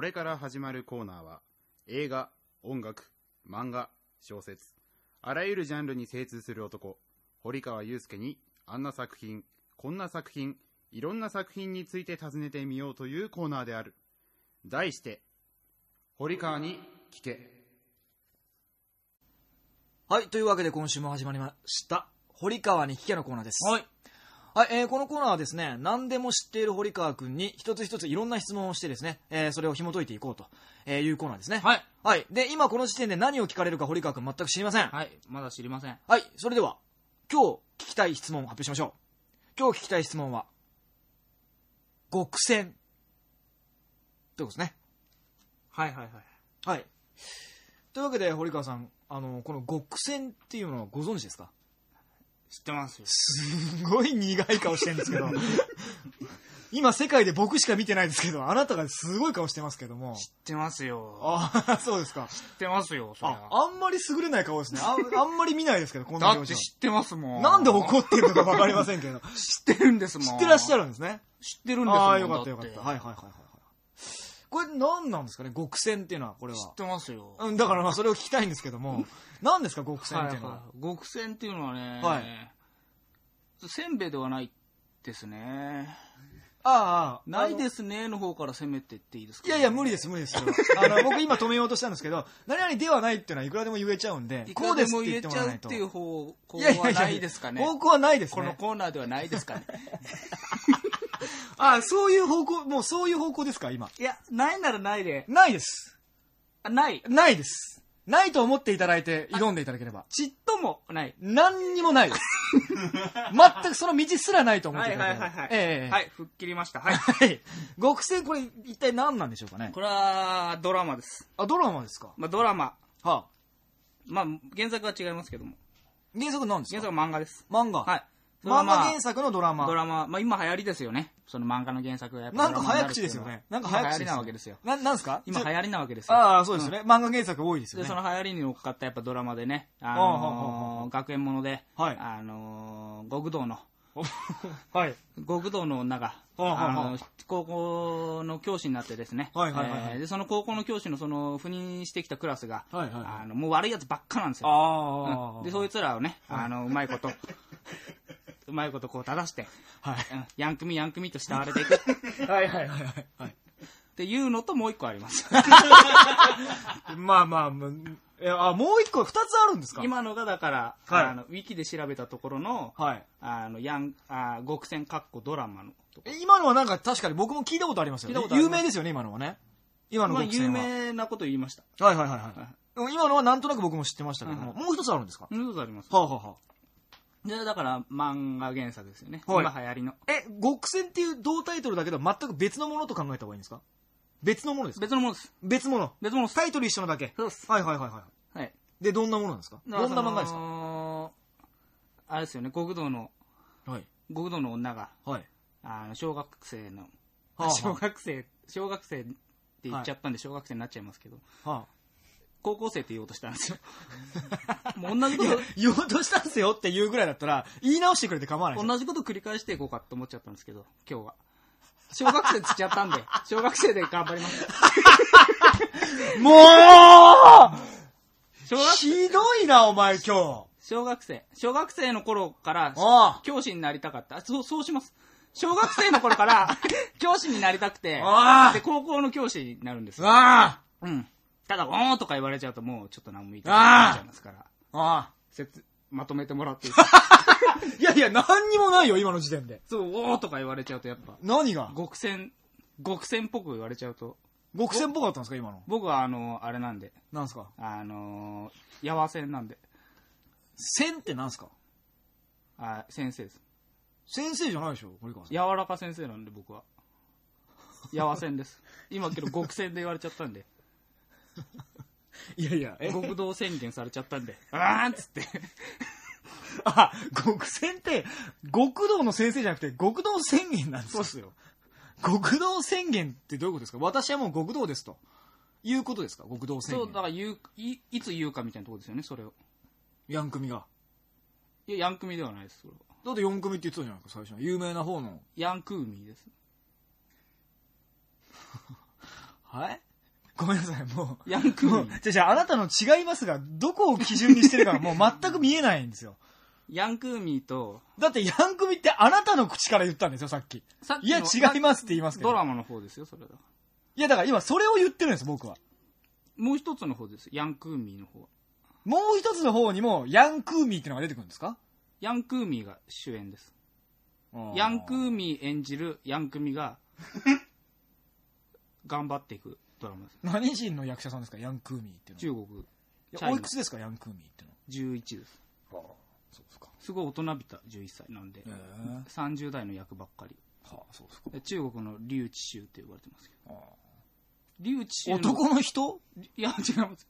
れから始まるコーナーは映画、音楽、漫画、小説、あらゆるジャンルに精通する男、堀川祐介にあんな作品、こんな作品、いろんな作品について尋ねてみようというコーナーである。題して、堀川に聞け。はい、というわけで今週も始まりました。堀川に聞けのコーナーです。はいはい、えーこのコーナーはですね、何でも知っている堀川くんに一つ一ついろんな質問をしてですね、えーそれを紐解いていこうとえーいうコーナーですね。はい。はい。で、今この時点で何を聞かれるか堀川くん全く知りません。はい。まだ知りません。はい、それでは、今日聞きたい質問を発表しましょう。今日聞きたい質問は、極戦。ということですね。はいはいはい。はい。というわけで、堀川さん、あの、この極戦っていうのはご存知ですか？知ってますよ。すごい苦い顔してるんですけど、今世界で僕しか見てないですけど、あなたがすごい顔してますけども。知ってますよ。ああ、そうですか。知ってますよ、そりゃあ、あんまり優れない顔ですね。ああんまり見ないですけど、こんなだっ表情。て知ってますもん。なんで怒ってるのかわかりませんけど。知ってるんですもん。知ってらっしゃる。るんですね。知ってるんですもん。ああ、よかったよかった。はいはいはいはい。これ何なんですかね？極戦っていうのは、これは知っ。てますよ。うん、だからまあそれを聞きたいんですけども、何ですか極戦っていうのは？はいはい極戦っていうのはね、はいせんべいではないですね。ああ、ないですすねの方から攻めてっていいですか、いやいや、無理です、無理です。あの、僕今止めようとしたんですけど、何々ではないっていうのはいくらでも言えちゃうんで、いこうですってくらでも言言ってもらわないと。えちゃうっていう方向いやいややはいないですかね。方向はないですこのね。コーナーではないですかね。あそういう方向、もうそういう方向ですか、今？いや、ないならないで。ないです。あない。ないです。ないと思っていただいて、挑んでいただければ。ちっともない。何にもないです。全くその道すらないと思っていただければ。はいはいはいはいええはい、吹っ切りました。はい。はい。極戦、これ一体何なんでしょうかね？これは、ドラマです。あ、ドラマですか？まあ、ドラマ。はあ。まあ、原作は違いますけども。原作何ですか？原作は漫画です。漫画。はい。漫画原作のドラマ。ドラマ、まあ今流行りですよね。その漫画の原作がやっぱなんか早口ですよね。なんか早口今流行りなわけですよ。な、なんですか？今流行りなわけですよ。ああ、そうですよね。漫画原作多いですよで、ね。その流行りに乗っかったやっぱドラマでね、あのー学園もので、はいあのー極道の、はい。極道の女が、はあの高校の教師になってですね、はいはいはいで、その高校の教師のその、赴任してきたクラスが、はいはいはいあのもう悪いやつばっかなんですよ。ああ。うんで、そいつらをね、あの、うまいこと、うまいことこう正して、はい。うんヤンクミヤンクミと慕われていくっ はいはいはいはいはい。ていうのともう一個あります。まあまあ、まあえあ、もう一個、二つあるんですか？今のがだから、はいあの、ウィキで調べたところの、はい。あの、ヤン、あ極戦かっこドラマの今のはなんか確かに僕も聞いたことありますよね聞いたこと有名ですよね、今のはね。今のまあ、有極戦は。名なこと言いました。はいはいはいはい。今のはなんとなく僕も知ってましたけども、もう一つあるんですか？うん、そうあります。はあ、はあはあ、で、だから、漫画原作ですよね。はい今流行りの。え、極戦っていう同タイトルだけど全く別のものと考えた方がいいんですか？別のものですか？別のものです。別物。別のものです。タイトル一緒のだけ。そうです。はいはいはいはい。はい。で、どんなものなんですか？どんな漫画ですか？かあれですよね、極道の、はい。極道の女が、はい。あの、小学生の、はあ小学生、小学生って言っちゃったんで小学生になっちゃいますけど、はあ、高校生って言おうとしたんですよ。もう同じこと、言おうとしたんすよって言うぐらいだったら、言い直してくれて構わない。同じこと繰り返していこうかと思っちゃったんですけど、今日は。小学生つっちゃったんで、小学生で頑張ります。も小学うひどいな、お前今日。小学生。小学生の頃から教師になりたかった。そう、そうします。小学生の頃から教師になりたくてで、高校の教師になるんですよ。あうん。ただ、おーとか言われちゃうともうちょっと何も言いたくなっちゃいますから。ああまとめてもらっていいですか？いやいや、何にもないよ、今の時点で。そう、おーとか言われちゃうとやっぱ、何が？極戦、極戦っぽく言われちゃうと、極戦っぽかったんですか、今の？僕はあの、あれなんで、なんですか？あのー、やわ戦なんで、戦ってなんすか？あ先生です。先生じゃないでしょ、堀川さん。柔らか先生なんで僕は。やわ戦です。今けど極戦で言われちゃったんで、いやいや、え極道宣言されちゃったんで、あーんっつって。あ、極戦って、極道の先生じゃなくて、極道宣言なんですか？そうっすよ。極道宣言ってどういうことですか？私はもう極道ですと。いうことですか？極道宣そう、言。だから言う、いいつ言うかみたいなところですよね、それを。ヤン組が。いや、ヤンクミではないです、それは。だって4組って言ってたじゃないですか、最初の。有名な方の。ヤンクーミーです。はい？ごめんなさい、もヤンクーミー。じゃあじゃあ、あなたの違いますが、どこを基準にしてるかが もう全く見えないんですよ。ヤンクーミーと、だってヤン組ってあなたの口から言ったんですよ、さっき。さっいや、の違いますって言いますけど。ドラマの方ですよ、それだ。いや、だから今それを言ってるんです、僕は。もう一つの方です。ヤンクーミーの方。もう一つの方にも、ヤンクーミーってのが出てくるんですか？ヤンクーミーが主演です。ヤンクーミ演じるヤンクミが、頑張っていくドラマです。何人の役者さんですか？ヤンクーミーっていうのは中国いやおいくつですか？ヤンクーミーっていう11です。のはそうですかすごい大人びた11歳なんで、へえ30代の役ばっかり。はあそうですかで中国の劉智秀って呼ばれてますけど。あ劉智秀の。男の人？いや、違います。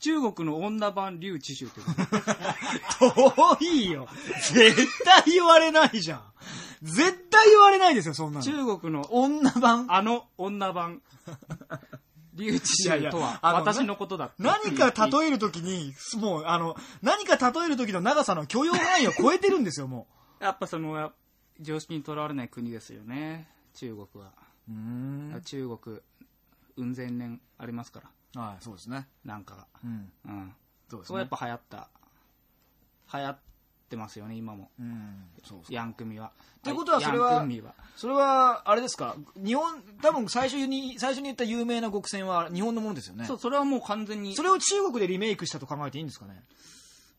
中国の女版劉智秀って。遠いよ絶対言われないじゃん絶対言われないですよそんなの中国の女版あの女版、劉智秀といやいやは私のことだ何か例えるときに、もう、あの、何か例えるときの長さの許容範囲を超えてるんですよ、もやっぱその、や常識にとらわれない国ですよね。中国は。う。うん。中国、うん千年ありますから、はい、そうですね。なんかが。うん。うん。そうですそこはやっ。ぱ流行った。流行ってますよね、今も。うん。そうです。ヤンクミは。ってことはそれはヤンは。それは、あれですか？日本、多分最初に、最初に言った有名な極戦は日本のものですよね。そう、それはもう完全に。それを中国でリメイクしたと考えていいんですかね？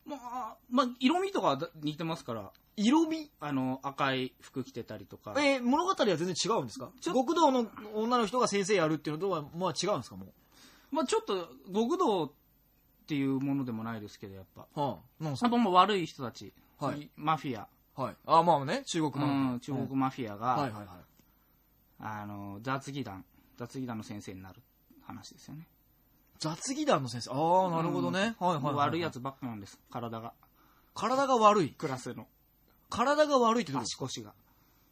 まあ、まあ、色味とかはだ似てますから、色味？あの、赤い服着てたりとか。えー物語は全然違うんですか？極道の女の人が先生やるっていうのとは、まあ違うんですかもまあちょっと、極道っていうものでもないですけど、やっぱ。う。はあ、なんかやっぱもう悪い人たち。はいマフィア。はい。あ、まあね、中国うの。ん、中国マフィアが、はいはいはい。あの、雑技団、雑技団の先生になる話ですよね。雑技団の先生。ああ、なるほどね。はいはいはい。悪いやつばっかなんです、体が。体が悪い。クラスの体が悪いってどういう足腰が。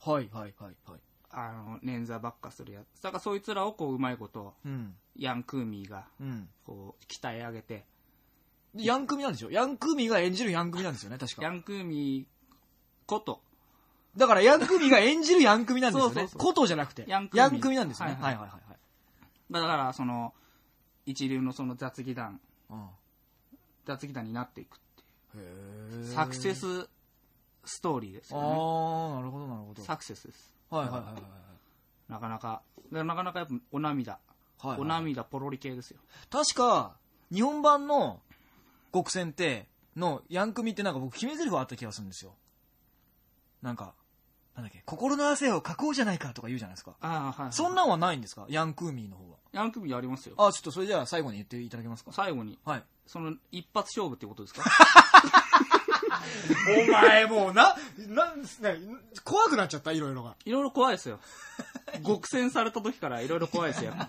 ことはいはいはいはい。あの、捻挫ばっかするやつ。だからそいつらをこう、うまいこと、うん。ヤン・クーミーが、うん。こう、鍛え上げて、でヤンクミなんでしょ？ヤンクミが演じるヤンクミなんですよね、確か。ヤン・クーミーこと、だからヤンクミが演じるヤンクミなんですよね。そうそうそうことじゃなくて。ヤンクミヤンクミなんですよね。ははいいはいはいはい。だから、その、一流のその雑技団、うん雑技団になっていくっていへう、ーサクセスストーリーですあよね。あ、なるほどなるほど。サクセスです。はいはいはいはいなかなか、でなかなかやっぱお涙、はい。はいお涙ポロリ系ですよ。確か、日本版の極戦って、のヤンクミってなんか僕決め台詞あった気がするんですよ。なんか、なんだっけ、心の汗を書こうじゃないかとか言うじゃないですか。ああ、はい、はい。そんなんはないんですか？ヤンクーミーの方は。ヤンクミありますよ。あ、ちょっとそれじゃあ最後に言っていただけますか？最後に、はい。その一発勝負ってことですか？お前もうな、な、ね、怖くなっちゃったいろいろが。いろいろ怖いですよ。極戦された時からいろいろ怖いですよ。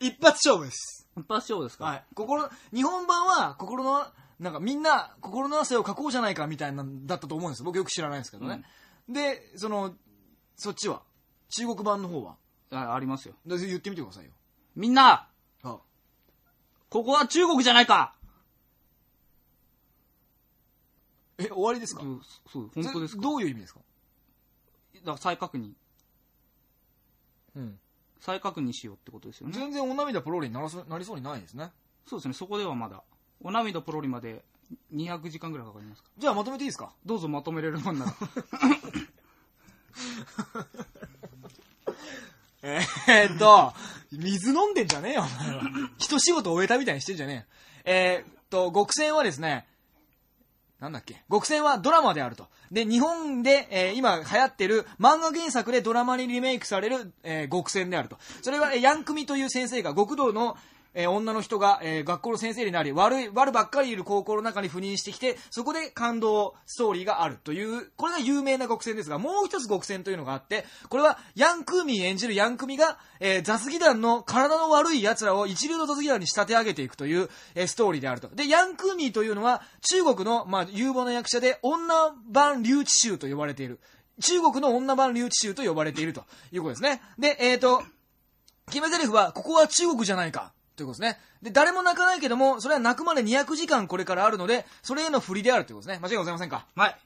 一発勝負です。一発勝負ですか？はい。心、日本版は心の、なんかみんな心の汗を書こうじゃないかみたいなんだったと思うんですよ。僕よく知らないんですけどね。で、その、そっちは？中国版の方は？あありますよ。で言ってみてくださいよ。みんな、あここは中国じゃないかえ、終わりですか？うんそう、本当ですか？どういう意味ですか？だから再確認。うん。再確認しようってことですよね。全然お涙ポロリにならそなりそうにないですね。そうですね、そこではまだ。お涙ポロリまで200時間ぐらいかかりますかじゃあまとめていいですか？どうぞまとめれるもんなら。えーっと、水飲んでんじゃねえよ、お前は。一仕事終えたみたいにしてんじゃねえよ。えーっと、極戦はですね、なんだっけ？極戦はドラマであると。で、日本で、えー今流行ってる漫画原作でドラマにリメイクされる、えー極戦であると。それは、えーヤンクミという先生が極道の、えー女の人が、えー学校の先生になり、悪い、悪ばっかりいる高校の中に赴任してきて、そこで感動ストーリーがあるという、これが有名な極戦ですが、もう一つ極戦というのがあって、これはヤンクーミー演じるヤンクミが、えー雑技団の体の悪い奴らを一流の雑技団に仕立て上げていくという、えーストーリーであると。で、ヤンクーミーというのは中国の、まあ、有望な役者で女版劉智秀と呼ばれている。中国の女版劉智秀と呼ばれているということですね。で、えっ、と、決め台詞は、ここは中国じゃないか。ということですね。で、誰も泣かないけども、それは泣くまで200時間これからあるので、それへの振りであるということですね。間違いございませんか？はい。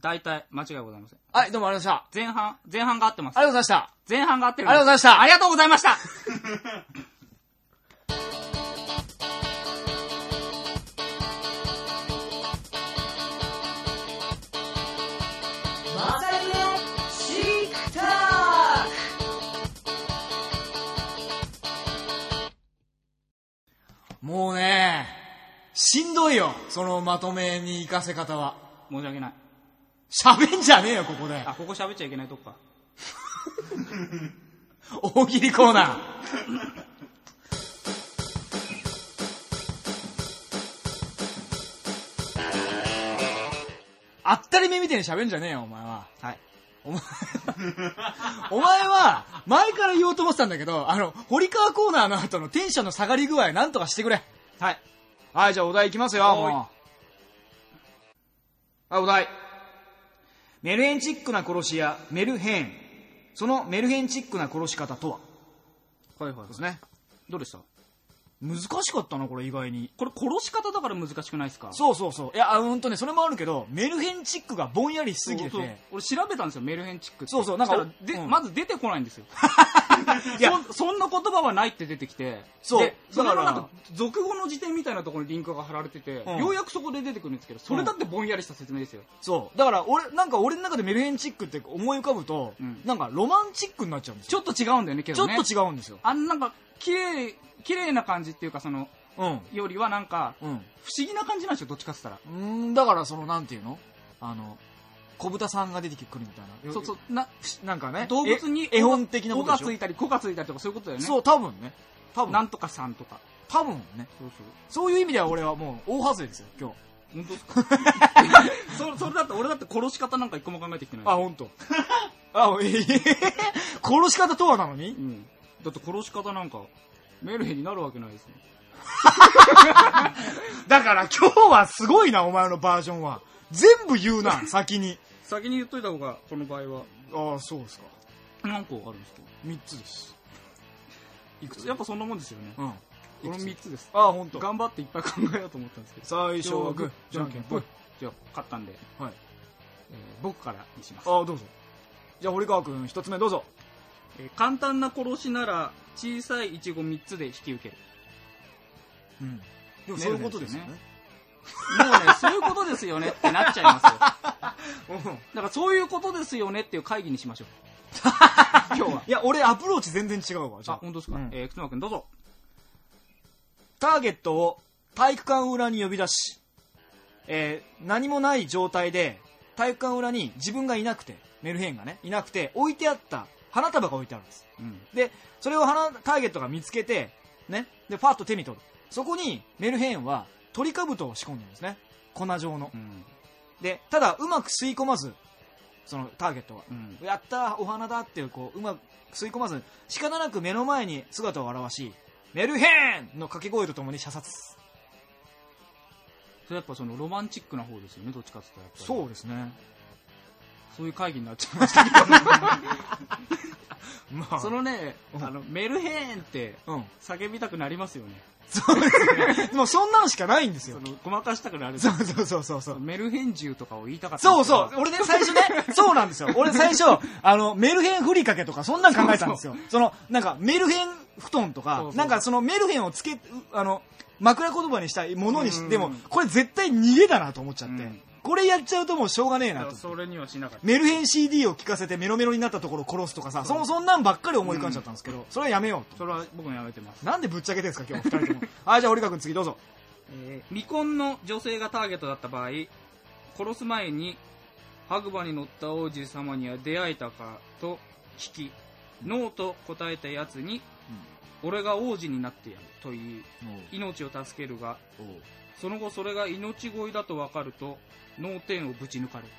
大体、間違いございません。はい、どうもありがとうございまし前半、前半が合ってますた。あ。りがとうございました。前半が合ってるんありがとうございましたありがとうございましたもうね、しんどいよ。そのまとめに行かせ方は。申し訳ない。喋んじゃねえよ、ここで。あ、ここ喋っちゃいけないとこか。大喜利コーナー。あったり目みたいに喋んじゃねえよ、お前は。はい。お前、お前は、前から言おうと思ってたんだけど、あの、堀川コーナーの後のテンションの下がり具合、なんとかしてくれ。はい。はい、じゃあお題いきますよ、はいもう。はい、お題。メルヘンチックな殺し屋、メルヘン。そのメルヘンチックな殺し方とは？はいはいですね。どうでした？難しかったな、これ意外に。これ殺し方だから難しくないですか？そうそうそう。いや、あうんとね、それもあるけど、メルヘンチックがぼんやりしすぎてそうそうて。俺調べたんですよ、メルヘンチックって。そうそうなんかうんまず出てこないんですよ。いやそそんな言葉はないって出てきて。そうなんか、俗語の辞典みたいなところにリンクが貼られてて、うんようやくそこで出てくるんですけど、それだってぼんやりした説明ですよ。そう。だから、俺、なんか俺の中でメルヘンチックって思い浮かぶと、うんなんかロマンチックになっちゃうんですよ。ちょっと違うんだよね、けどね。ちょっと違うんですよ。あんなんか、綺麗、綺麗な感じっていうか、その、うん。よりはなんか、うん。不思議な感じなんですよ、どっちかって言ったら。うーん、だからその、なんていうの？あの、小豚さんが出てくるみたいな。そうそう、な、なんかね。動物にえ絵本的なこ子とでしょ？がついたり、子がついたりとかそういうことだよね。そう、多分ね。多分。なんとかさんとか。多分ね。そうそう。そういう意味では俺はもう大外れですよ、今日。本当ですか？そそれだって俺だって殺し方なんか一個も考えてきてないあ、本当。あ、ええ殺し方とはなのに？うんだって殺し方なんかメルヘンになるわけないですよ だから今日はすごいな、お前のバージョンは。全部言うな、先に。先に言っといた方がこの場合はああ、そうですか。何個あるんですか？3つです。いくつ？やっぱそんなもんですよねうん。この3つですああ、本当。頑張っていっぱい考えようと思ったんですけど最初はグー、じゃんけんぽい。じゃあ勝ったんで、はい。えー僕からにします、ああ、どうぞ。じゃあ、堀川くん、一つ目どうぞ。えー簡単な殺しなら小さいイチゴ3つで引き受けるうん。でもそういうことですよね。もうねそういうことですよねってなっちゃいますよだからそういうことですよねっていう会議にしましょう 今日はいや、俺アプローチ全然違うわ、じゃああ。本当ですか、うんえー、くつまくんどうぞターゲットを体育館裏に呼び出し、えー何もない状態で、体育館裏に自分がいなくて、メルヘンがね、いなくて、置いてあった花束が置いてあるんです。うんで、それを花ターゲットが見つけて、ね、で、パッと手に取る。そこに、メルヘンは、鳥かぶとを仕込んでるんですね。粉状のう。んで、ただ、うまく吸い込まず、そのターゲットは。うんやったお花だっていう、こう、うまく吸い込まず、仕方なく目の前に姿を現し、メルヘンの掛け声とともに射殺。それやっぱそのロマンチックな方ですよねどっちかって言ったらやっぱりそうですね。そういう会議になっちゃいましたけど まあ、そのねうんあのメルヘーンってうん。叫びたくなりますよねそうですね。もうそんなのしかないんですよ。そのごまかしたくなるそうそうそうそうそう。メルヘン銃とかを言いたかったそうそう。俺ね、最初ね、そうなんですよ。俺最初、あの、メルヘンふりかけとか、そんなん考えたんですよ。その、なんか、メルヘン布団とかそう、そうなんかそのメルヘンをつけ、うあの、枕言葉にしたいものにしうんても、これ絶対逃げだなと思っちゃってうん。これやっちゃうともうしょうがねえなと。それにはしなかったメルヘン CD を聴かせてメロメロになったところを殺すとかさ、そのそんなんばっかり思い浮かんじゃったんですけど、それはやめようと。それは僕もやめてます、なんでぶっちゃけてんですか、今日二人とも。はい、じゃあ、堀川君次どうぞ。えー未婚の女性がターゲットだった場合殺す前に白馬に乗った王子様には出会えたかと聞きノーと答えたやつに、俺が王子になってやると言い命を助けるがその後それが命乞いだと分かると脳天をぶち抜かれる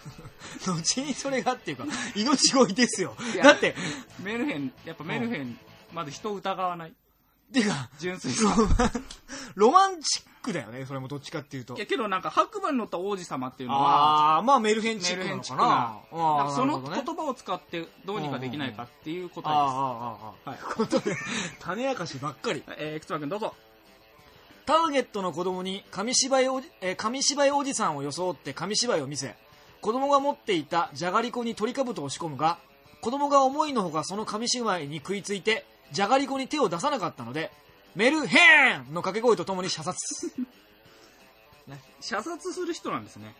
後にそれがっていうか、命乞いですよい。やだって、メルヘンやっぱメルヘン、まず人を疑わないっていうか、純粋ロさマンロマンチックだよね、それもどっちかっていうとい。やけどなんか白馬に乗った王子様っていうのはああ、まあメルヘンチックなのかな。メルヘンチックなその言葉を使ってどうにかできないかっていう答ああ、えですああ、ああ、はい。ことで、種明かしばっかり。えー、くつまくんどうぞ。ターゲットの子供に紙芝居おじ、えー紙芝居おじさんを装って紙芝居を見せ、子供が持っていたじゃがりこに鳥かぶとを仕込むが、子供が思いのほかその紙芝居に食いついて、じゃがりこに手を出さなかったので、メルヘンの掛け声とともに射殺。射殺する人なんですね。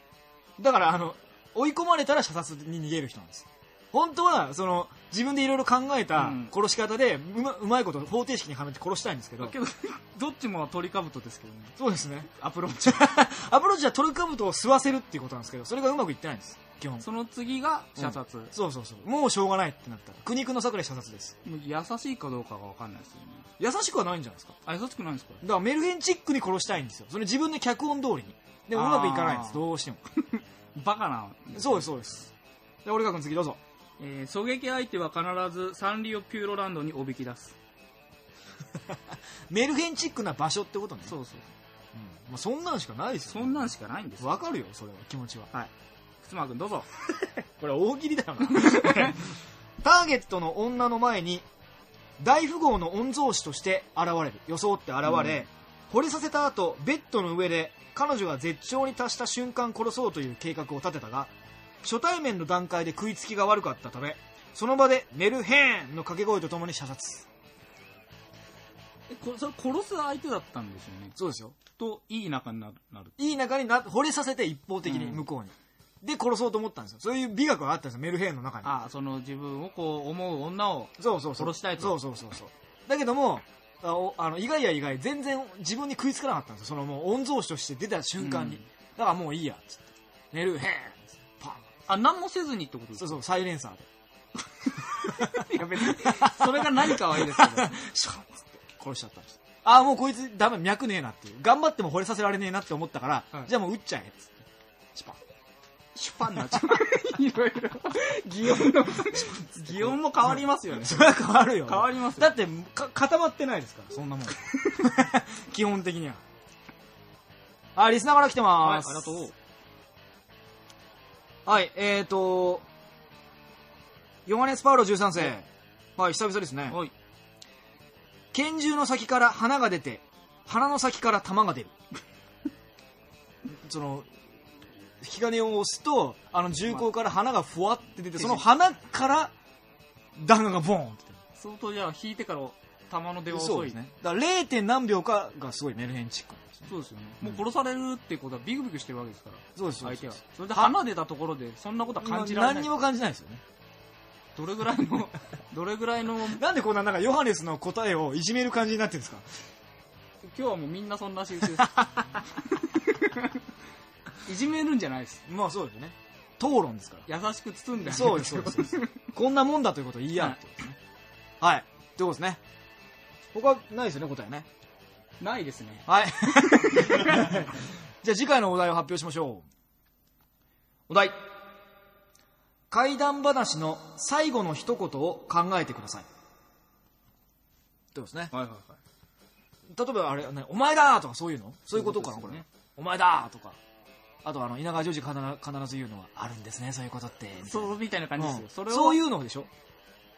だから、あの、追い込まれたら射殺に逃げる人なんです。本当は、その、自分でいろいろ考えたうん殺し方で、うまうまいこと方程式にはめて殺したいんですけど、けど、どっちも鳥かぶとですけどね。そうですね。アプローチ。アプローチはトルカブトを吸わせるっていうことなんですけど、それがうまくいってないんです。基本。その次が射殺。そうそうそう。もうしょうがないってなったら。苦肉の策で射殺です。もう優しいかどうかがわかんないですよね。優しくはないんじゃないですか？あ、優しくないんですか？だからメルヘンチックに殺したいんですよ。それ自分の脚本通りに。でもうまくいかないんです、どうしても。バカな。そうです、そうです。で、折川君次どうぞ。えー、狙撃相手は必ずサンリオピューロランドにおびき出す。メルヘンチックな場所ってことね。そうそう。うんまあ、そんなんしかないですよ、そんなんしかないんですよ。わかるよ、それは、気持ちは。はい。靴間君どうぞ。これ大喜利だよな。ターゲットの女の前に、大富豪の御曹司として現れる。装って現れ、惚れさせた後、ベッドの上で彼女が絶頂に達した瞬間殺そうという計画を立てたが、初対面の段階で食いつきが悪かったため、その場でメルヘーンの掛け声とともに射殺。え、これ、それ殺す相手だったんですよね。そうですよ。と、いい仲になる。なるいい中にな、惚れさせて一方的にうん向こうに。で、殺そうと思ったんですよ。そういう美学があったんですよ、メルヘーンの中に。あ、その自分をこう思う女を、そうそうそう。殺したいとそうそうそうそう。だけども、あおあの意外や意外、全然自分に食いつかなかったんですよ。そのもう御曹司として出た瞬間に。うんだからもういいや、つって。メルヘーンパンあ、何もせずにってことですか？そうそう、サイレンサーで。いや別に、それが何かはいいですけど。シャッつって殺しちゃったんです。ああ、もうこいつダメ、脈ねえなっていう。頑張っても惚れさせられねえなって思ったから、はいじゃあもう撃っちゃえ、つって。シュパン。シュパンになっちゃう。いろいろ。擬音の、擬音も変わりますよね。それは変わるよ。変わりますよだってか、固まってないですから、そんなもん。基本的には。あ、リスナーから来てはい、あます。りがとう。はい、えーと、ヨハネス・パウロ13世。はい、久々ですね。はい。拳銃の先から花が出て、花の先から弾が出る。その、引き金を押すと、あの銃口から花がふわって出て、その花から弾丸がボーンって。相当じゃあ引いてから弾の出は遅いそうです。ね。だから 0. 何秒かがすごいメルヘンチックなんですね。そうですよね。もう殺されるってことはビクビクしてるわけですから。そうです、相手はそうです。。それで花出たところで、そんなことは感じられない。何にも感じないですよね。どれぐらいの、どれぐらいの、今なんでこんななんかヨハネスの答えをいじめる感じになってるんですか？日はもうみんなそんな仕打ちです。いじめるんじゃないです。まあそうですよね。討論ですから。優しく包んであげるそうです、そうです。そうですこんなもんだということを言い合うってことですね。はい。ということですね。他ないですよね、答えね。ないですね。はい。じゃあ次回のお題を発表しましょう。お題。怪談話の最後の一言を考えてください。ということですね。はいはいはい。例えばあれ、ね、お前だとかそういうの？そういうことかな、これそういうことですよね。お前だとか。あとあの、稲川淳二が必ず必ず言うのは、あるんですね、そういうことって。みたいなそう、みたいな感じですよ。うんそれを、そういうのでしょ？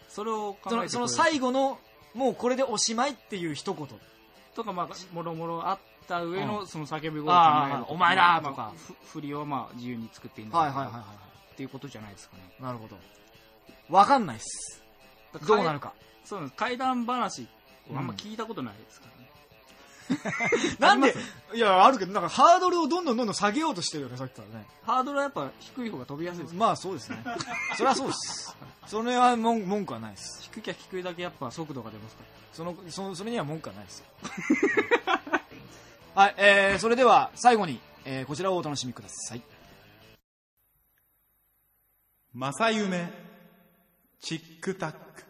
それを考えてのその最後の、もうこれでおしまいっていう一言。とか、まあ、もろもろあった上の、うその叫び声を考あーえるお前だとか振りをまあ自由に作っていいんだはいはいはいはっていうことじゃないですかね。い。なるほど。わかんないっす。どうなるか。そうなんです。怪談話をあんま聞いたことないですからね。なんで、いや、あるけど、なんかハードルをどんどんどんどん下げようとしてるよね、さっきからね。ハードルはやっぱ低い方が飛びやすいです。まあそうですね。それはそうです。それは文文句はないです。低きゃ低いだけやっぱ速度が出ますから。その、そそれには文句はないです。よ。はい、えー、それでは最後に、えー、こちらをお楽しみください。正夢チックタック。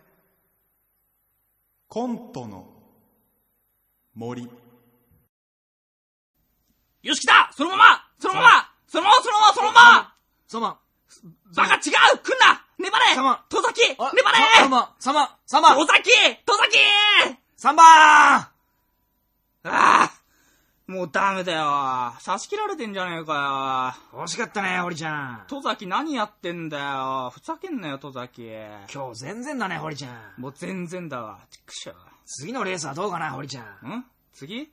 コントの森。よし来た！そのまま！そのまま！そのまま！そのまま。そのまま！バカ違う！来んな粘れサマ戸崎あ粘れサマサマサマ戸崎戸崎サンバーああもうダメだよ。差し切られてんじゃねえか惜しかったね、堀ちゃんよ。。戸崎何やってんだよ。ふざけんなよ、戸崎。今日全然だね、堀ちゃん。もう全然だわ。ちくしょ次のレースはどうかな、堀ちゃん。う。ん？次？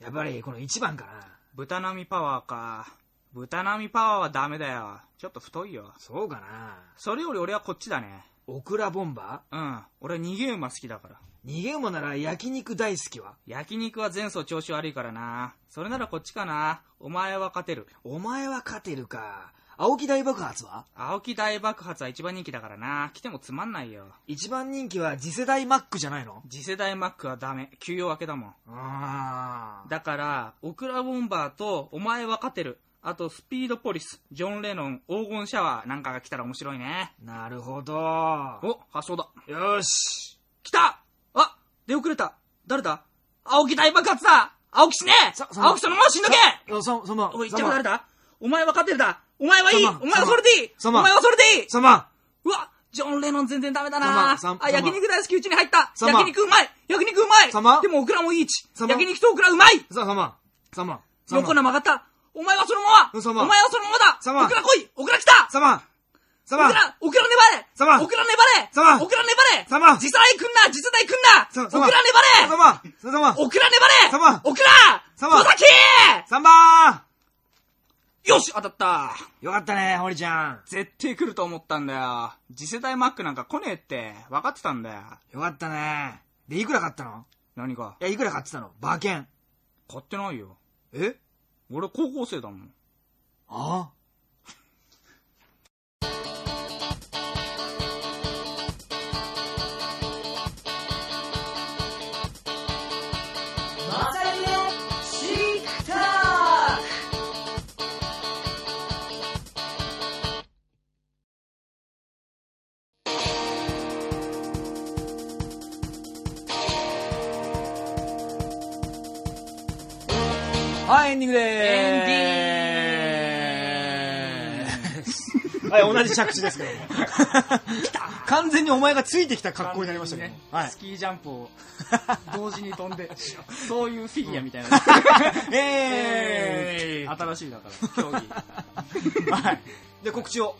やっぱりこの1番かな。豚並みパワーか。豚並みパワーはダメだよ。ちょっと太いよ。そうかな。それより俺はこっちだね。オクラボンバ？うん。俺逃げ馬好きだから。ー逃げ馬なら焼肉大好きは？焼肉は前走調子悪いからな。それならこっちかな。お前は勝てる。お前は勝てるか。青木大爆発は？青木大爆発は一番人気だからな。来てもつまんないよ。一番人気は次世代マックじゃないの？次世代マックはダメ。休養明けだもん。あだから、オクラボンバーとお前は勝てる。あと、スピードポリス、ジョン・レノン、黄金シャワーなんかが来たら面白いね。なるほど。お、発想だ。よし。来た。あ出遅れた。誰だ？青木大爆発だ。青木死ね。青木そのまま死んどけ。よ、さ、そま、おい、一着誰だお前分かってるだ。お前はいい。お前はそれでいい。お前はそれでいいさま、うわジョン・レノン全然ダメださなあ、焼肉大好きうちに入った焼肉うまい焼肉うまいでもオクラもいいち焼肉とオクラうまいさ、さま、さま、横、生上がったお前はそのままさまお前はそのままだ。さまオクラ来い。オクラ来た。さま、さまオク、ラオクラ粘れ。さまオクラ粘れ。さまオクラ粘れ。さま次世代来んな。次世代来んな。さオクラ粘れ。さま、さま、オクラ粘れ。さまオクラさま戸崎。さんばよし当たった。ーよかったね、堀ちゃん。絶対来ると思ったんだよ。次世代マックなんか来ねえって、分かってたんだよ。よかったね。で、いくら買ったの？何かいや、いくら買ってたの？馬券。買ってないよ。え？俺高校生だもん。ああエンディングでーす。はい、同じ着地ですけども。完全にお前がついてきた格好になりましたけども。はいス。キージャンプを同時に飛んで、そういうフィギュアみたいな。えーイ新しいだから、競技。はい。で、告知を。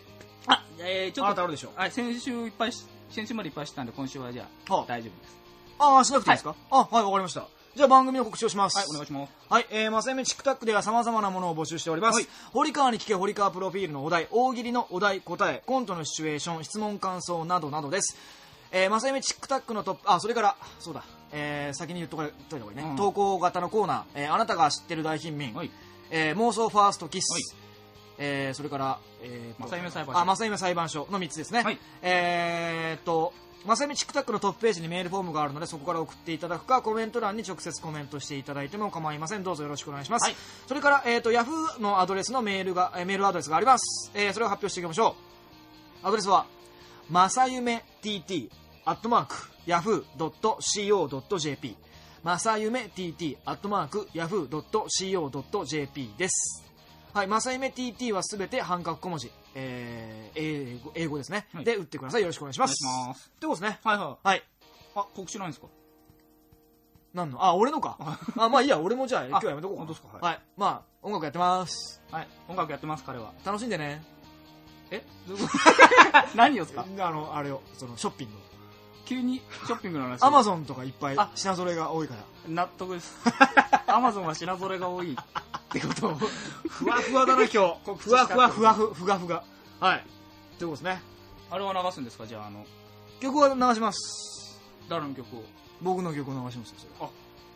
あ、えー、ちょっとたあるでしょはい、先週いっぱいし、先週までいっぱいしてたんで、今週はじゃあ、はあ大丈夫です。ああ、しなくていいですか、あ、はい、わかりました。じゃあ番組の告知をします。はい、お願いします。はい、えー、まさゆめチックタックでは様々なものを募集しております。はい堀川に聞け堀川プロフィールのお題、大喜利のお題、答え、コントのシチュエーション、質問感想などなどです。えー、まさゆめチックタックのトップ、あ、それから、そうだ、えー、先に言っとかといた方がいいね、うん投稿型のコーナー、えー、あなたが知ってる大貧民、はい。えー、妄想ファーストキス、はいえー、それから、えーと、正夢裁判所あ、正夢裁判所の3つですね。はいえーと、まさゆみチックタックのトップページにメールフォームがあるので、そこから送っていただくか、コメント欄に直接コメントしていただいても構いません。どうぞよろしくお願いします。はいそれから、えーと、ヤフーのアドレスのメールが、えーメールアドレスがあります。えーそれを発表していきましょう。アドレスは、まさゆめ tt、アットマーク、yahoo.co.jp。まさゆめ tt、アットマーク、yahoo.co.jp です。はい、まさゆめ TT はすべて半角小文字、えー、英語英語ですね、はいで打ってください。よろしくお願いしまお願いす。します。ってことですね。はいはい。はい。あ、告知ないんですか？なんの？あ、俺のか。あ、まあいいや、俺もじゃあ今日はやめとこうかですか？はい、はいまあ、音楽やってます。はい。音楽やってます、彼は。楽しんでね。え？何をですか？あの、あれを、その、ショッピング。急にショッピングの話。アマゾンとかいっぱいあ品揃えが多いから。納得です。アマゾンは品揃えが多いってことを。ふわふわだな、今日。告知ふわふわ、ふわふ。ふ、ふがふが。はい。ということですね。あれは流すんですか？じゃあ、あの、曲は流します。誰の曲を？僕の曲を流しますよ、それ。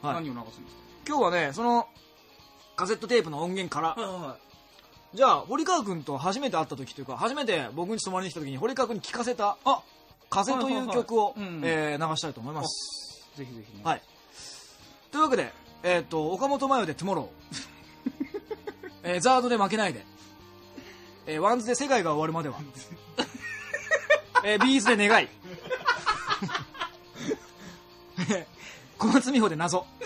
あ、はい何を流すんです今日はね、その、カセットテープの音源から、かはいはい。じゃあ、堀川君と初めて会った時というか、初めて僕に泊まりに来た時に堀川君に聴かせた、あ、風という曲を、えー流したいと思います。ぜひぜひね。はい。というわけで、えっ、と、岡本真夜で Tomorrow。えー ZARD で負けないで。えーワンズで世界が終わるまでは。えー B'z で願い。え ー小松未歩で謎。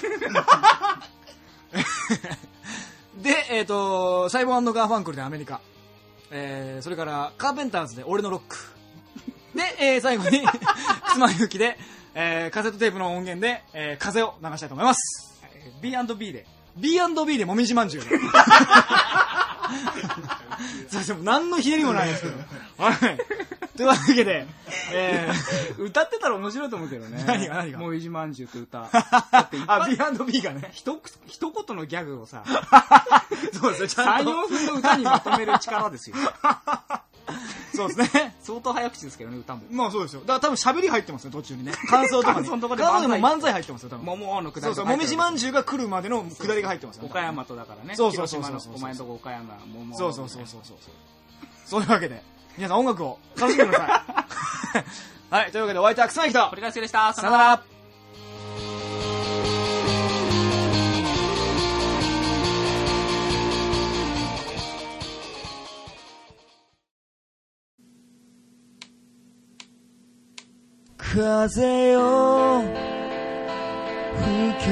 で、えっ、と、サイモン&ガーファンクルで America。えーそれから、カーペンターズで俺のロック。で、えー最後に、妻ゆきで、えーカセットテープの音源で、えー風を流したいと思います。えー B&B で。B&B でもみじまんじゅうで。すいません、何のひねりもないですけど。はい。というわけで、え歌ってたら面白いと思うけどね。何が何が？もみじまんじゅうって歌。ー、あ、B&B がね、ひと、一言のギャグをさ、そうですね、ちゃ3、んと。4分の歌にまとめる力ですよ。そうですね。相当早口ですけどね、歌も。まあそうですよ。だから多分喋り入ってますよ、途中にね。感想とかに。感想のとこで感想漫才も漫才入ってますよ、多分。桃のくだりそうそう、もみじまんじゅうが来るまでのくだりが入ってますよ。岡山とだからね。そうそうそうお前のとこ岡山、桃。そうそうそうそうそう。そういうわけで、皆さん音楽を楽しんでください。はい、というわけでお相手はくさまきと風を吹け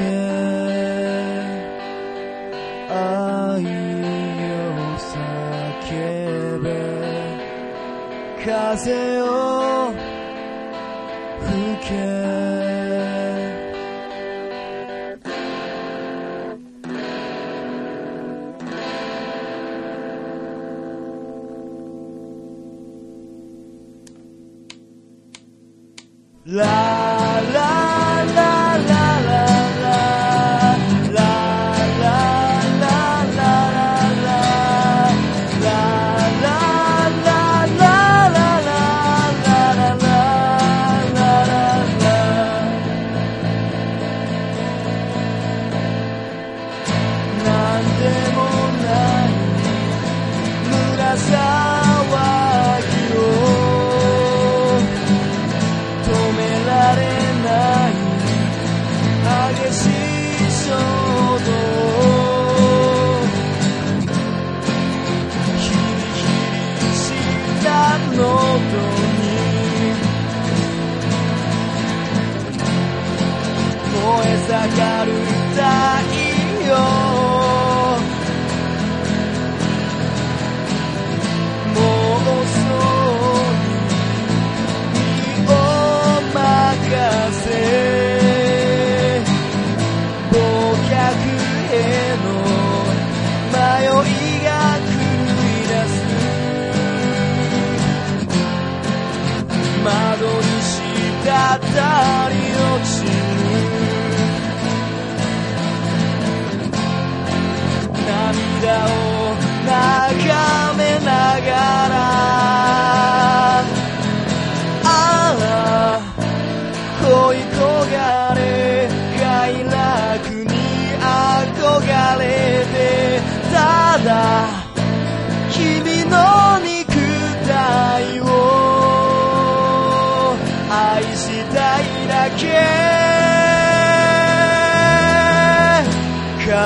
愛を叫べ。風よ Love.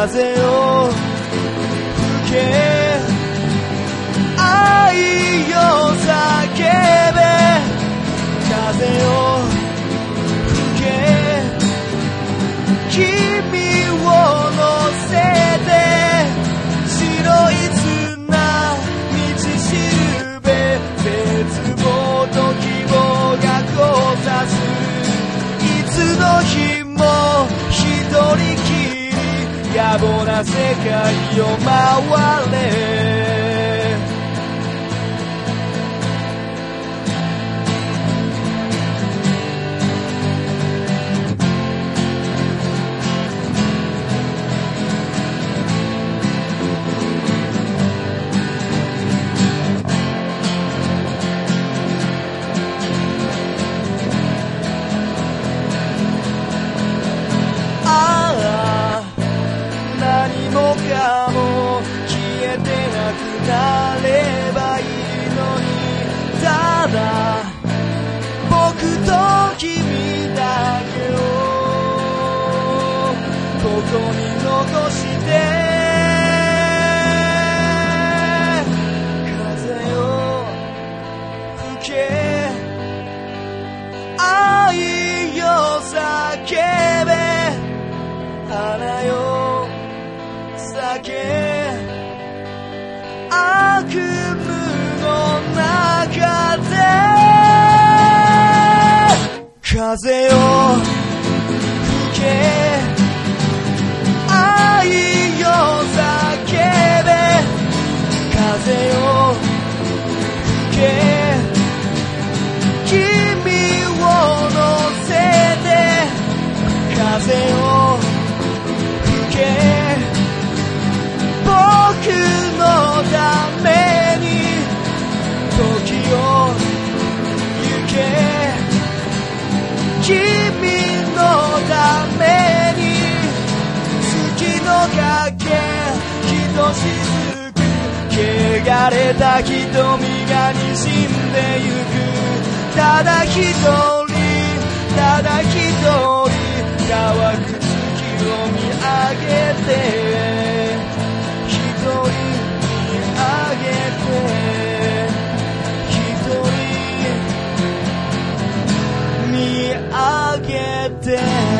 fazer hoje. ぼな世界を回れ。け。悪夢の中で。風を吹け。愛を叫べ。風をとしずく汚れた瞳が滲んでゆく。ただ一人ただ一人乾く月を見上げて。見上げて。